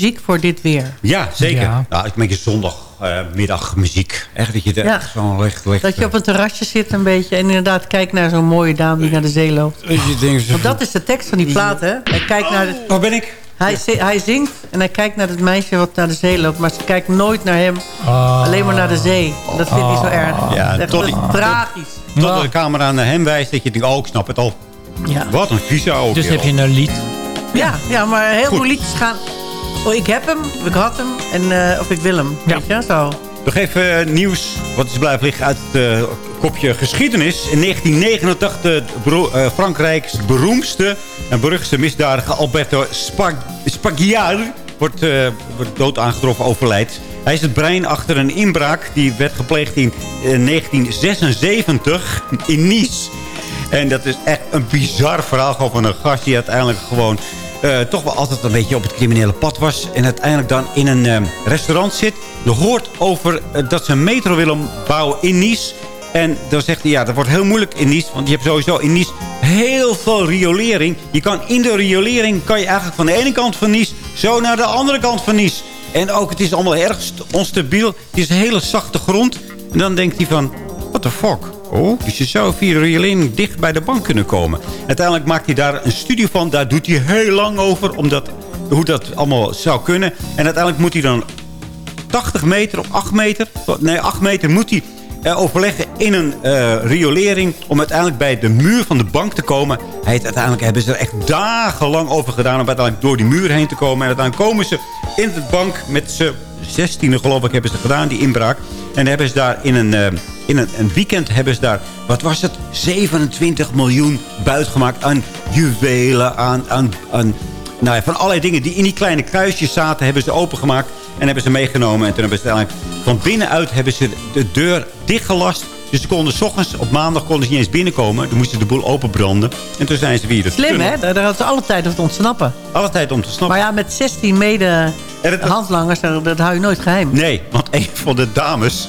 Muziek voor dit weer. Ja, zeker. Ja. Ja. ik een beetje zondagmiddag muziek. Echt dat je er Ja. licht... Dat je op een terrasje zit een beetje en inderdaad kijkt naar zo'n mooie dame die naar de zee loopt. je denkt, Want dat is de tekst van die plaat, hè? Hij kijkt naar de... Waar ben ik? Hij, hij zingt en hij kijkt naar het meisje wat naar de zee loopt. Maar ze kijkt nooit naar hem. Alleen maar naar de zee. Dat vindt hij zo erg. Ja, dat is die- tragisch. Tot de camera naar hem wijst dat je denkt, oh, ik snap het al. Ja. Wat een vieze oude Dus heb je een lied. Ja, ja maar heel Goed. veel liedjes gaan... Oh, ik heb hem, ik had hem, en, eh, of ik wil hem. Weet je, zo. Nog even eh, nieuws wat is blijven liggen uit het eh, kopje geschiedenis. In 1989 de bero- eh, Frankrijks beroemdste en beruchtste misdadiger Alberto Spag wordt, eh, wordt dood aangetroffen, overlijdt. Hij is het brein achter een inbraak die werd gepleegd in eh, 1976 in Nice. En dat is echt een bizar verhaal gewoon van een gast die uiteindelijk gewoon... eh, toch wel altijd een beetje op het criminele pad was. En uiteindelijk dan in een eh, restaurant zit. Je hoort over eh, dat ze een metro willen bouwen in Nice. En dan zegt hij, ja, dat wordt heel moeilijk in Nice. Want je hebt sowieso in Nice heel veel riolering. Je kan in de riolering, kan je eigenlijk van de ene kant van Nice... zo naar de andere kant van Nice. En ook, het is allemaal erg st- onstabiel. Het is een hele zachte grond. En dan denkt hij van, what the fuck? Oh, dus je zou via riolering dicht bij de bank kunnen komen. Uiteindelijk maakt hij daar een studie van. Daar doet hij heel lang over. Omdat, hoe dat allemaal zou kunnen. En uiteindelijk moet hij dan 80 meter of 8 meter... Nee, 8 meter moet hij eh, overleggen in een eh, riolering... om uiteindelijk bij de muur van de bank te komen. Hij uiteindelijk hebben ze er echt dagenlang over gedaan... om uiteindelijk door die muur heen te komen. En uiteindelijk komen ze in de bank met z'n 16e geloof ik hebben ze gedaan, die inbraak. En hebben ze daar in een, eh, in een, een weekend hebben ze daar... Wat was het? 27 miljoen buit gemaakt aan juwelen, aan... aan, aan nou ja, van allerlei dingen die in die kleine kruisjes zaten... hebben ze opengemaakt en hebben ze meegenomen. En toen hebben ze uiteindelijk van binnenuit hebben ze de deur dichtgelast... Dus ze konden s ochtends, op maandag konden ze niet eens binnenkomen. Toen moesten ze de boel openbranden. En toen zijn ze weer... Slim, hè? Daar daar hadden ze alle tijd om te ontsnappen. Alle tijd om te snappen. Maar ja, met 16 mede handlangers, dat, dat hou je nooit geheim. Nee, want een van de dames...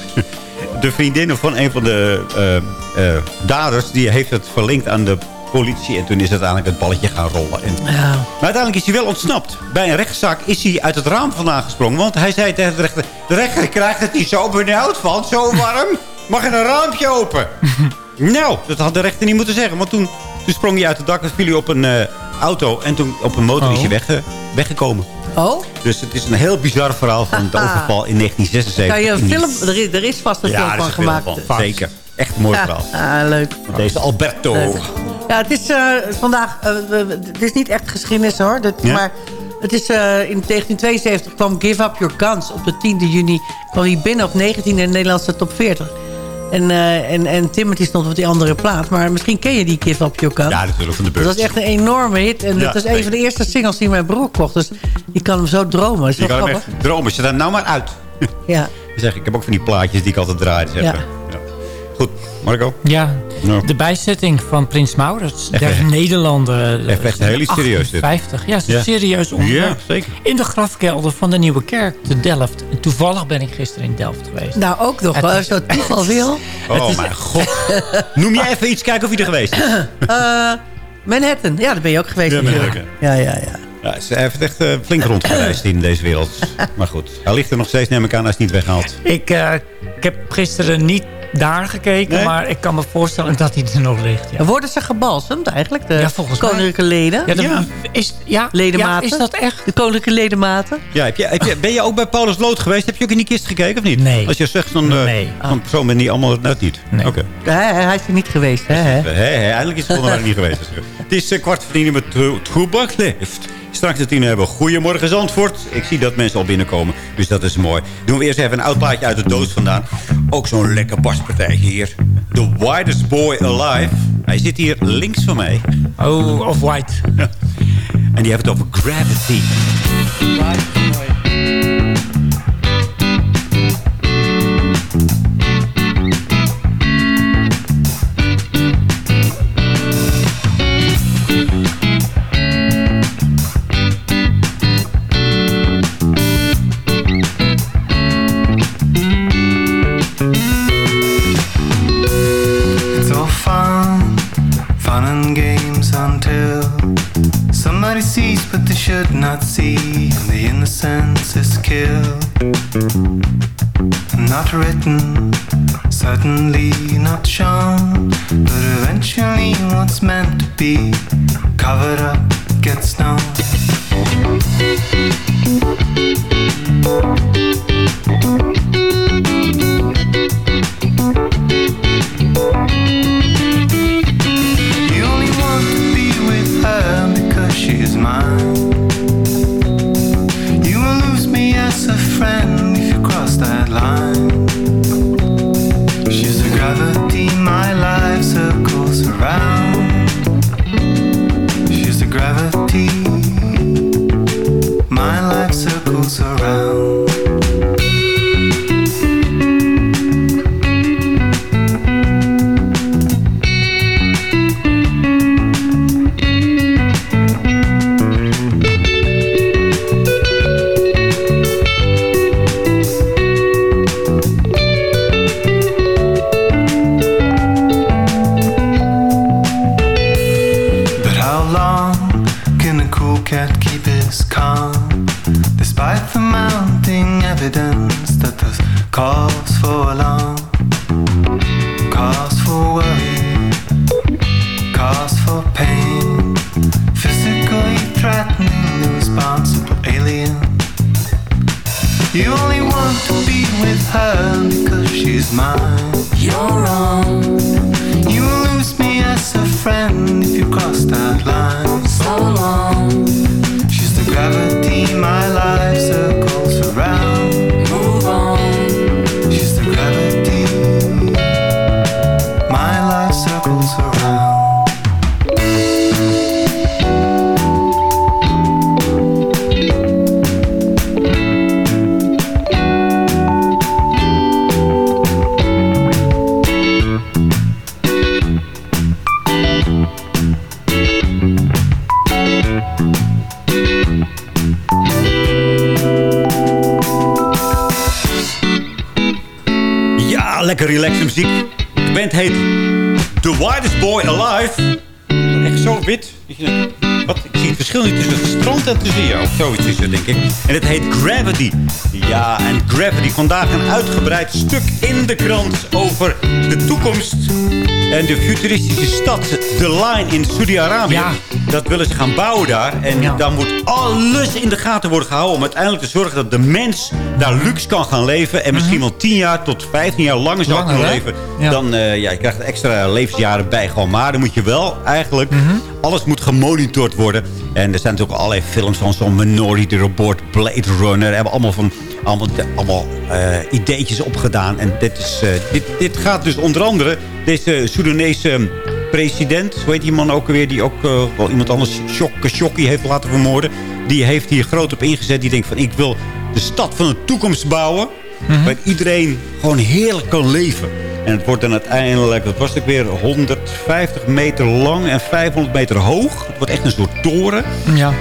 De vriendin van een van de eh, eh, daders... die heeft het verlinkt aan de politie. En toen is uiteindelijk het balletje gaan rollen. En... Ja. Maar uiteindelijk is hij wel ontsnapt. Bij een rechtszaak is hij uit het raam vandaan gesprongen. Want hij zei tegen de rechter... De rechter krijgt het niet zo benauwd van. Zo warm. Mag er een raampje open? [laughs] nou, dat had de rechter niet moeten zeggen. Want toen, toen sprong hij uit het dak en viel hij op een eh, auto. En toen op een motor is hij wegge- weggekomen. Oh? Dus het is een heel bizar verhaal van de [laughs] overval in 1976. Kan je een film... Er is, er is vast een Ja, film van film gemaakt. van. Zeker. Echt een mooi verhaal. ah, leuk. Deze Alberto. Leuk. Ja, het is eh, vandaag... eh, het is niet echt geschiedenis hoor. Dat, Ja? Maar het is eh, in 1972 kwam Give Up Your Guns. Op de 10e juni kwam hij binnen op 19 in de Nederlandse top 40. En, eh, en, en Timothy stond op die andere plaat. Maar misschien ken je die Give Up Your Guns. Ja, natuurlijk van de Dat beurs. was echt een enorme hit. En Ja, dat was een van de eerste singles die mijn broer kocht. Dus die kan hem zo dromen. Dat is Je kan hem echt dromen. Zet dat nou maar uit. Ja. [laughs] zeg, ik heb ook van die plaatjes die ik altijd draai. Zeg. Ja. Ja. Goed, Marco? Ja, de bijzetting van Prins Maurits. Echt, Der echt. Nederlanden. Echt, echt heel iets serieus dit. 50. Ja, het is Ja. serieus onderwerp. Ja, zeker. In de grafkelder van de Nieuwe Kerk te Delft. En toevallig ben ik gisteren in Delft geweest. Nou, ook nog Het wel. is- Als je dat toeval [laughs] wil. Oh mijn god. Noem jij even iets, kijken of je er geweest is. Eh, Manhattan. Ja, daar ben je ook geweest Ja. Manhattan. Ja, ja, ja. Ja, ze heeft echt eh, flink rondgereisd in deze wereld. Maar goed, hij ligt er nog steeds, neem ik aan, hij is niet weggehaald. Ik, eh, ik heb gisteren niet daar gekeken, Nee? maar ik kan me voorstellen dat hij er nog ligt. Ja. Worden ze gebalsemd eigenlijk? De Ja, volgens mij. koninklijke leden? Ja, Ja. Is, ja, Ledematen? ja, is dat echt? De koninklijke ledematen? Ja, heb je, heb je, ben je ook bij Paulus Lood geweest? Heb je ook in die kist gekeken of niet? Nee. Als je zegt, dan, uh, Nee. dan ben die allemaal net niet. Nee. Oké. Hij, hij is er niet geweest, hè? hé, eindelijk is het volgende niet [laughs] geweest. Het is eh, kwart voor tien met Toebak leeft. Straks de tien hebben we Goedemorgen Zandvoort. Ik zie dat mensen al binnenkomen, dus dat is mooi. Doen we eerst even een oud plaatje uit de doos vandaan. Ook zo'n lekker baspartijtje hier. The Widest Boy Alive. Hij zit hier links van mij. Oh, of white. [laughs] En die heeft het over Gravity. It's innocence is killed. Not written, certainly not shown, but eventually what's meant to be covered up gets known. Stuk in de krant over de toekomst. En de futuristische stad, The Line in Saudi-Arabië. Dat willen ze gaan bouwen daar. En dan moet alles in de gaten worden gehouden... om uiteindelijk te zorgen dat de mens daar luxe kan gaan leven... en misschien wel 10 jaar tot 15 jaar langer zou kunnen leven. Ja. Dan eh, ja, je krijgt extra levensjaren bij gewoon. Maar dan moet je wel eigenlijk... alles moet gemonitord worden. En er zijn natuurlijk allerlei films van zo'n Minority Report, Blade Runner. hebben allemaal van allemaal, allemaal eh, ideetjes opgedaan. En dit, is, eh, dit, dit gaat dus onder andere... deze Soedanese president, hoe heet die man ook alweer... die ook eh, wel iemand anders, Khashoggi, heeft laten vermoorden. Die heeft hier groot op ingezet. Die denkt van, ik wil de stad van de toekomst bouwen... waar iedereen gewoon heerlijk kan leven. En het wordt dan uiteindelijk, dat was het weer, 150 meter lang en 500 meter hoog. Het wordt echt een soort toren. Ja.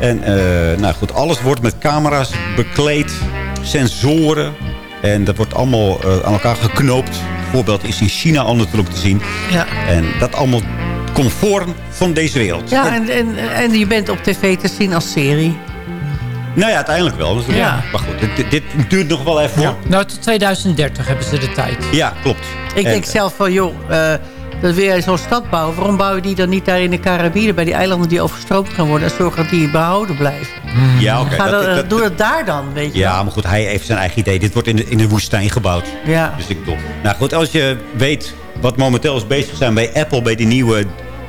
En eh, nou goed, alles wordt met camera's bekleed, sensoren. En dat wordt allemaal eh, aan elkaar geknoopt. Voorbeeld is in China al natuurlijk te zien. Ja. En dat allemaal conform van deze wereld. Ja, en, en, en je bent op tv te zien als serie. Nou ja, uiteindelijk wel. natuurlijk. Ja. Maar goed, dit, dit duurt nog wel even hoor. Nou, tot 2030 hebben ze de tijd. Ja, klopt. Ik En, denk zelf van, joh, eh, dat wil jij zo'n stad bouwen. Waarom bouw je die dan niet daar in de Caribieren... bij die eilanden die overstroomd gaan worden... en zorg dat die behouden blijven? Ja, oké. Ga dat- dan, eh, dat- doe dat daar dan, weet je Ja, wel. maar goed, hij heeft zijn eigen idee. Dit wordt in de, in de woestijn gebouwd. Ja. Dus ik bedoel... Nou goed, als je weet wat momenteel is bezig zijn bij Apple... bij die nieuwe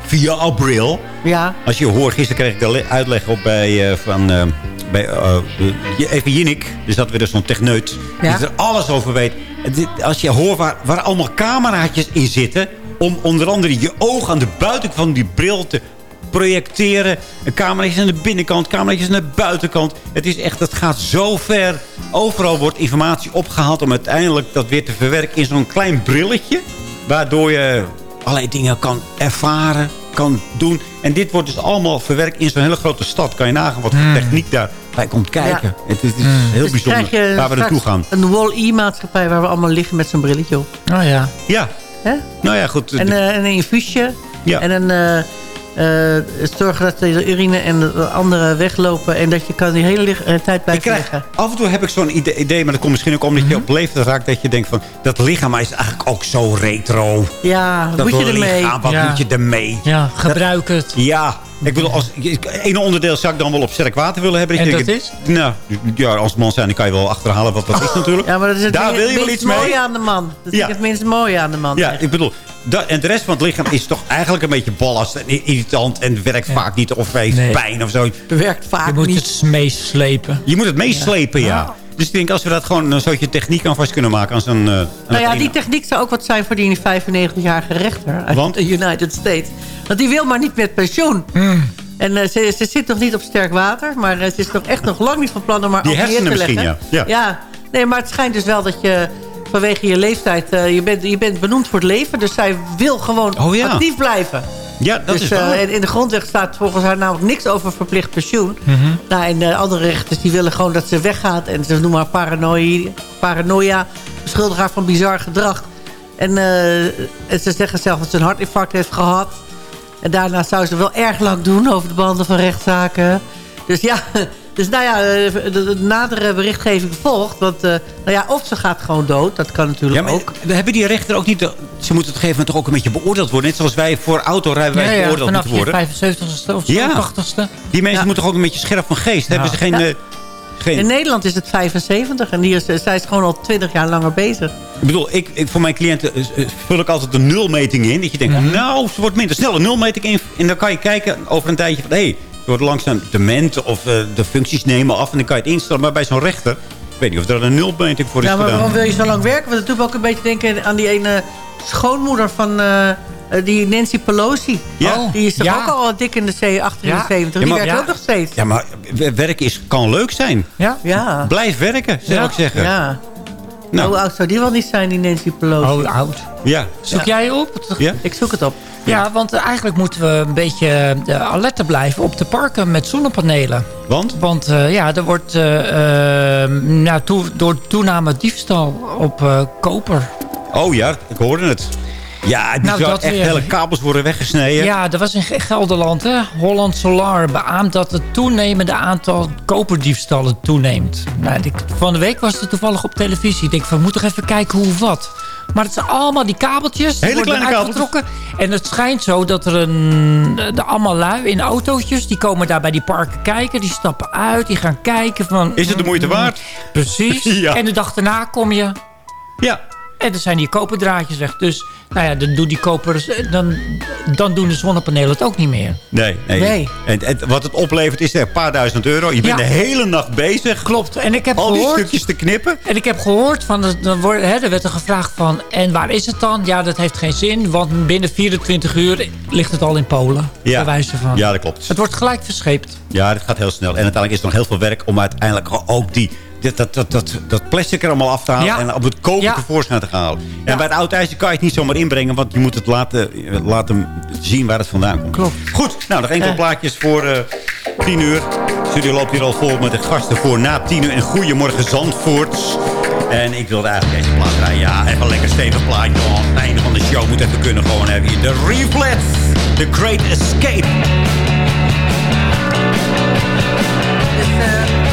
VR-bril... Ja. Als je hoort, gisteren kreeg ik de le- uitleg op bij, eh, van, eh, bij eh, even Jinnik. Dus dat weer dus zo'n techneut. Die Ja. er alles over weet. Als je hoort waar, waar allemaal cameraatjes in zitten... om onder andere je oog aan de buitenkant van die bril te projecteren. Een aan de binnenkant, cameraatjes aan de buitenkant. Het is echt, het gaat zo ver. Overal wordt informatie opgehaald om uiteindelijk dat weer te verwerken in zo'n klein brilletje. Waardoor je allerlei dingen kan ervaren, kan doen. En dit wordt dus allemaal verwerkt in zo'n hele grote stad. Kan je nagaan wat voor techniek daarbij komt kijken. Het is, het is heel Dus bijzonder waar we naartoe gaan. Een Wall-E-maatschappij waar we allemaal liggen met zo'n brilletje op. Oh ja. Ja. Hè? Nou ja, goed. En, eh, en een infuusje. Ja. En een... eh, eh, zorgen dat de urine en de andere weglopen... en dat je kan die hele tijd blijven krijg- liggen. Af en toe heb ik zo'n idee, idee, maar dat komt misschien ook omdat je op leeftijd raakt... dat je denkt van, dat lichaam is eigenlijk ook zo retro. Ja, wat dat moet je ermee? lichaam, wat Ja. moet je ermee? Ja, gebruik het. Ja, ik bedoel, als één onderdeel zou ik dan wel op sterk water willen hebben. En dat is? Nou, ja, als man zijn, dan kan je wel achterhalen wat dat is [laughs] natuurlijk. Ja, maar dat is het Daar wil je wel minst iets mee. mooie aan de man. Dat is Ja. het minst mooie aan de man. Ja, ik bedoel, dat, en de rest van het lichaam is toch eigenlijk een beetje ballast en irritant en werkt vaak niet of heeft Nee. pijn of zo. Werkt vaak Je moet niet. het meeslepen. Je moet het meeslepen, ja. Dus ik denk, als we dat gewoon een soortje techniek aan vast kunnen maken... Als een, eh, een Nou ja, die techniek zou ook wat zijn voor die 95-jarige rechter uit Want? de United States. Want die wil maar niet met pensioen. Hmm. En eh, ze, ze zit nog niet op sterk water. Maar eh, ze is nog echt nog lang niet van plan om maar Die neer te hersenen leggen. misschien, ja. Ja. nee, maar het schijnt dus wel dat je vanwege je leeftijd... eh, je, bent, je bent benoemd voor het leven. Dus zij wil gewoon Oh ja. actief blijven. Ja, dat dus, is eh, waar. en in de grondwet staat volgens haar namelijk niks over verplicht pensioen. Mhm. Nou, en de andere rechters die willen gewoon dat ze weggaat. En ze noemen haar paranoia, paranoia beschuldigen haar van bizar gedrag. En, eh, en ze zeggen zelf dat ze een hartinfarct heeft gehad. En daarna zou ze wel erg lang doen over de banden van rechtszaken. Dus ja, dus nou ja, eh, de, de nadere berichtgeving volgt. Want eh, nou ja, of ze gaat gewoon dood, dat kan natuurlijk Ja, maar ook. hebben die rechter ook niet... ze moeten op een gegeven moment toch ook een beetje beoordeeld worden. Net zoals wij voor autorijbewijs Ja, ja, beoordeeld vanaf moeten je worden. 75ste of zo, Ja. 80ste. Die mensen Ja. moeten toch ook een beetje scherp van geest. Hebben ze geen... Ja. eh, geen In Nederland is het 75 en hier is, zij is gewoon al 20 jaar langer bezig. Ik bedoel, ik, ik, voor mijn cliënten eh, eh, vul ik altijd een nulmeting in. Dat je denkt, nou, ze wordt minder snel een nulmeting in. En dan kan je kijken over een tijdje van... hé, hey, wordt langzaam dement of eh, de functies nemen af. En dan kan je het instellen. Maar bij zo'n rechter... Ik weet niet of er een nulmeting voor is Ja, maar gedaan. waarom wil je zo lang werken? Want het doet me ook een beetje denken aan die ene schoonmoeder van eh, eh, die Nancy Pelosi. Ja. Die is toch Ja. ook al dik in de zee, achter in Ja. de 70. Ja, Die werkt ja. ook nog steeds. Ja, maar werken is, kan leuk zijn. Ja? Ja. Blijf werken, zou Ja. ik zeggen. Ja. Nou. Hoe oud zou die wel niet zijn, die Nancy Pelosi? Oh, oud. Ja. Zoek jij op? Ja? Ik zoek het op. Ja, want eigenlijk moeten we een beetje uh, alerten blijven op de parken met zonnepanelen. Want? Want eh, ja, er wordt nou, toe, door toename diefstal op eh, koper. Oh ja, ik hoorde het. Ja, die Nou, dat echt weer. hele kabels worden weggesneden. Ja, dat was in Gelderland. Hè? Holland Solar beaamt dat het toenemende aantal koperdiefstallen toeneemt. Nou, ik, van de week was het toevallig op televisie. Ik denk van, we moeten toch even kijken hoe wat. Maar het zijn allemaal die kabeltjes. Hele kleine uitgetrokken. En het schijnt zo dat er een, de, allemaal lui in autootjes... die komen daar bij die parken kijken. Die stappen uit, die gaan kijken van... Is het de moeite mm, waard? Precies. [laughs] Ja. En de dag daarna kom je... Ja. En dan zijn die koperdraadjes weg. Dus nou ja, dan, doen die kopers, dan, dan doen de zonnepanelen het ook niet meer. Nee, nee. Nee. En, en wat het oplevert is een paar duizend euro. Je bent Ja. de hele nacht bezig. Klopt. En ik heb Al die stukjes te knippen. En ik heb gehoord, van, dan wordt, hè, er werd er gevraagd van... en waar is het dan? Ja, dat heeft geen zin, want binnen 24 uur ligt het al in Polen. Ja. Bij wijze van. Ja, dat klopt. Het wordt gelijk verscheept. Ja, dat gaat heel snel. En uiteindelijk is er nog heel veel werk om uiteindelijk ook die, dat, dat, dat, dat, dat plastic er allemaal af te halen. Ja. En op het koper Ja. tevoorschijn te halen. En bij het oud ijzer kan je het niet zomaar inbrengen. Want je moet het laten, laten zien waar het vandaan komt. Klopt. Goed, nou nog enkele Eh. plaatjes voor eh 10 uur. De studio loopt hier al vol met de gasten voor na 10 uur. En goedemorgen Zandvoort. En ik wilde eigenlijk deze plaat draaien. Ja, even lekker stevig plaatje. Oh, het einde van de show moet even kunnen gewoon hebben. hier. De Reflex. The Great Escape.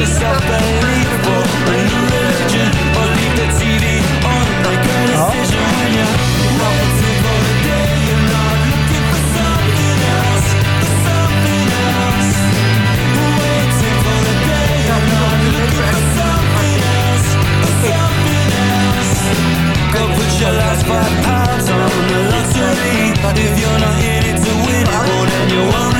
yourself believable new religion or leave the TV on Make a decision when you're not for the day You're not looking for something else For something else. Waiting for the day You're not looking for something else For something else. Go put your last five pounds on the lottery If you're not in it to win it, then you won't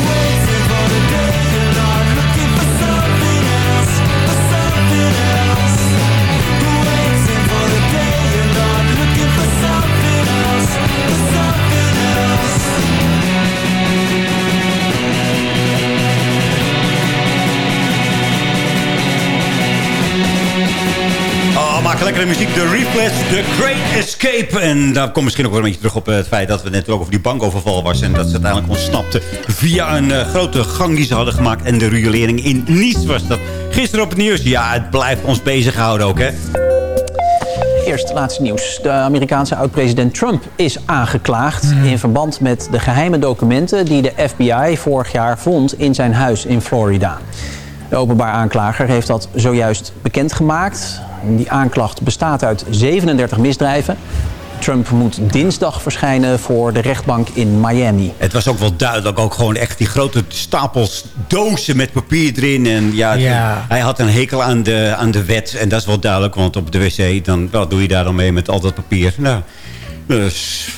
lekkere muziek. The Reflex, The Great Escape. En daar komt misschien ook wel een beetje terug op het feit dat we net ook over die bankoverval was. En dat ze uiteindelijk ontsnapte via een eh, grote gang die ze hadden gemaakt. En de riolering in Nice was dat. Gisteren op het nieuws. Ja, het blijft ons bezighouden ook, hè. Eerst laatste nieuws. De Amerikaanse oud-president Trump is aangeklaagd... in verband met de geheime documenten die de FBI vorig jaar vond... in zijn huis in Florida. De openbaar aanklager heeft dat zojuist bekendgemaakt. Die aanklacht bestaat uit 37 misdrijven. Trump moet dinsdag verschijnen voor de rechtbank in Miami. Het was ook wel duidelijk. Ook gewoon echt die grote stapels dozen met papier erin. En ja, Ja. hij had een hekel aan de, aan de wet. En dat is wel duidelijk. Want op de wc, dan, wat doe je daar dan mee met al dat papier? Nou,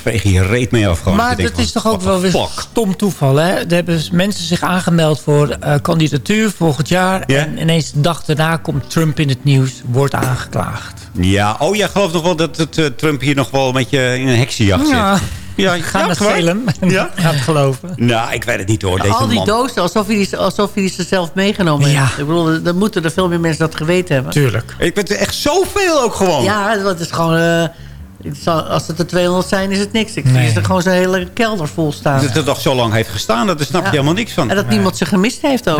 veeg je je reet mee af. Gewoon. Maar dat is toch ook wel weer stom toeval, hè? Er hebben mensen zich aangemeld voor eh, kandidatuur volgend jaar. En ineens de dag daarna komt Trump in het nieuws, wordt aangeklaagd. Ja, oh jij gelooft nog wel dat het, eh, Trump hier nog wel een beetje in een heksenjacht Ja. zit? Ja, Ga ja, naar. Salem. [laughs] Ja? [laughs] Gaat geloven. Nou, ik weet het niet hoor. Deze Al die man. dozen, alsof hij, alsof hij ze zelf meegenomen Ja. heeft. Ik bedoel, dan moeten er veel meer mensen dat geweten hebben. Tuurlijk. Ik ben er echt zoveel ook gewoon. Ja, dat is gewoon... eh, het zal- als het er 200 zijn, is het niks. Ik Nee. zie er gewoon zo'n hele kelder vol staan. Dat het nog zo lang heeft gestaan, daar snap je Ja. helemaal niks van. En dat niemand ze gemist heeft ook.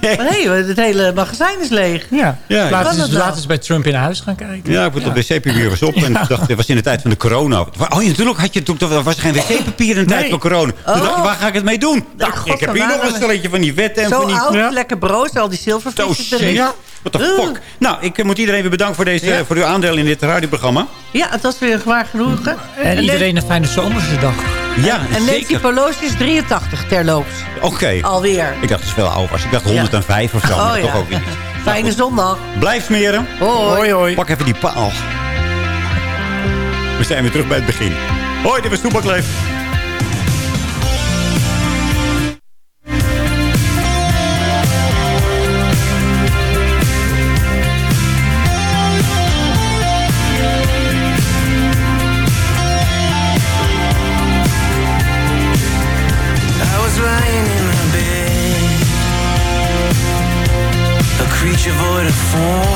Nee. Maar nee, het hele magazijn is leeg. Ja. Ja, laten, laten ze bij Trump in huis gaan kijken. Ja, ik moet op wc-papier was op. En ik dacht, het was in de tijd van de corona. Oh ja, natuurlijk had je toen, er was geen wc-papier in de tijd Nee. van corona. Toen Oh. dacht ik, waar ga ik het mee doen? Nou, God, ik heb hier nog een we? stelletje van die wetten en Zo van die... oud, Ja. lekker brood, al die zilvervisjes Doos erin. Ja. What the fuck? Nou, ik eh, moet iedereen weer bedanken voor, deze, Ja. voor uw aandeel in dit radioprogramma. Ja, het was weer een waar genoegen. En iedereen een fijne zomerse dag. Ja, En Nancy. Pelosi is 83 terloops. Oké. Alweer. Ik dacht dat ze veel ouder was. Ik dacht 105 of zo. Oh, maar ja. toch ook niet. [laughs] Fijne zondag. Blijf smeren. Hoi. hoi. Pak even die paal. We zijn weer terug bij het begin. Hoi, dit was Toepakleef. je worden voor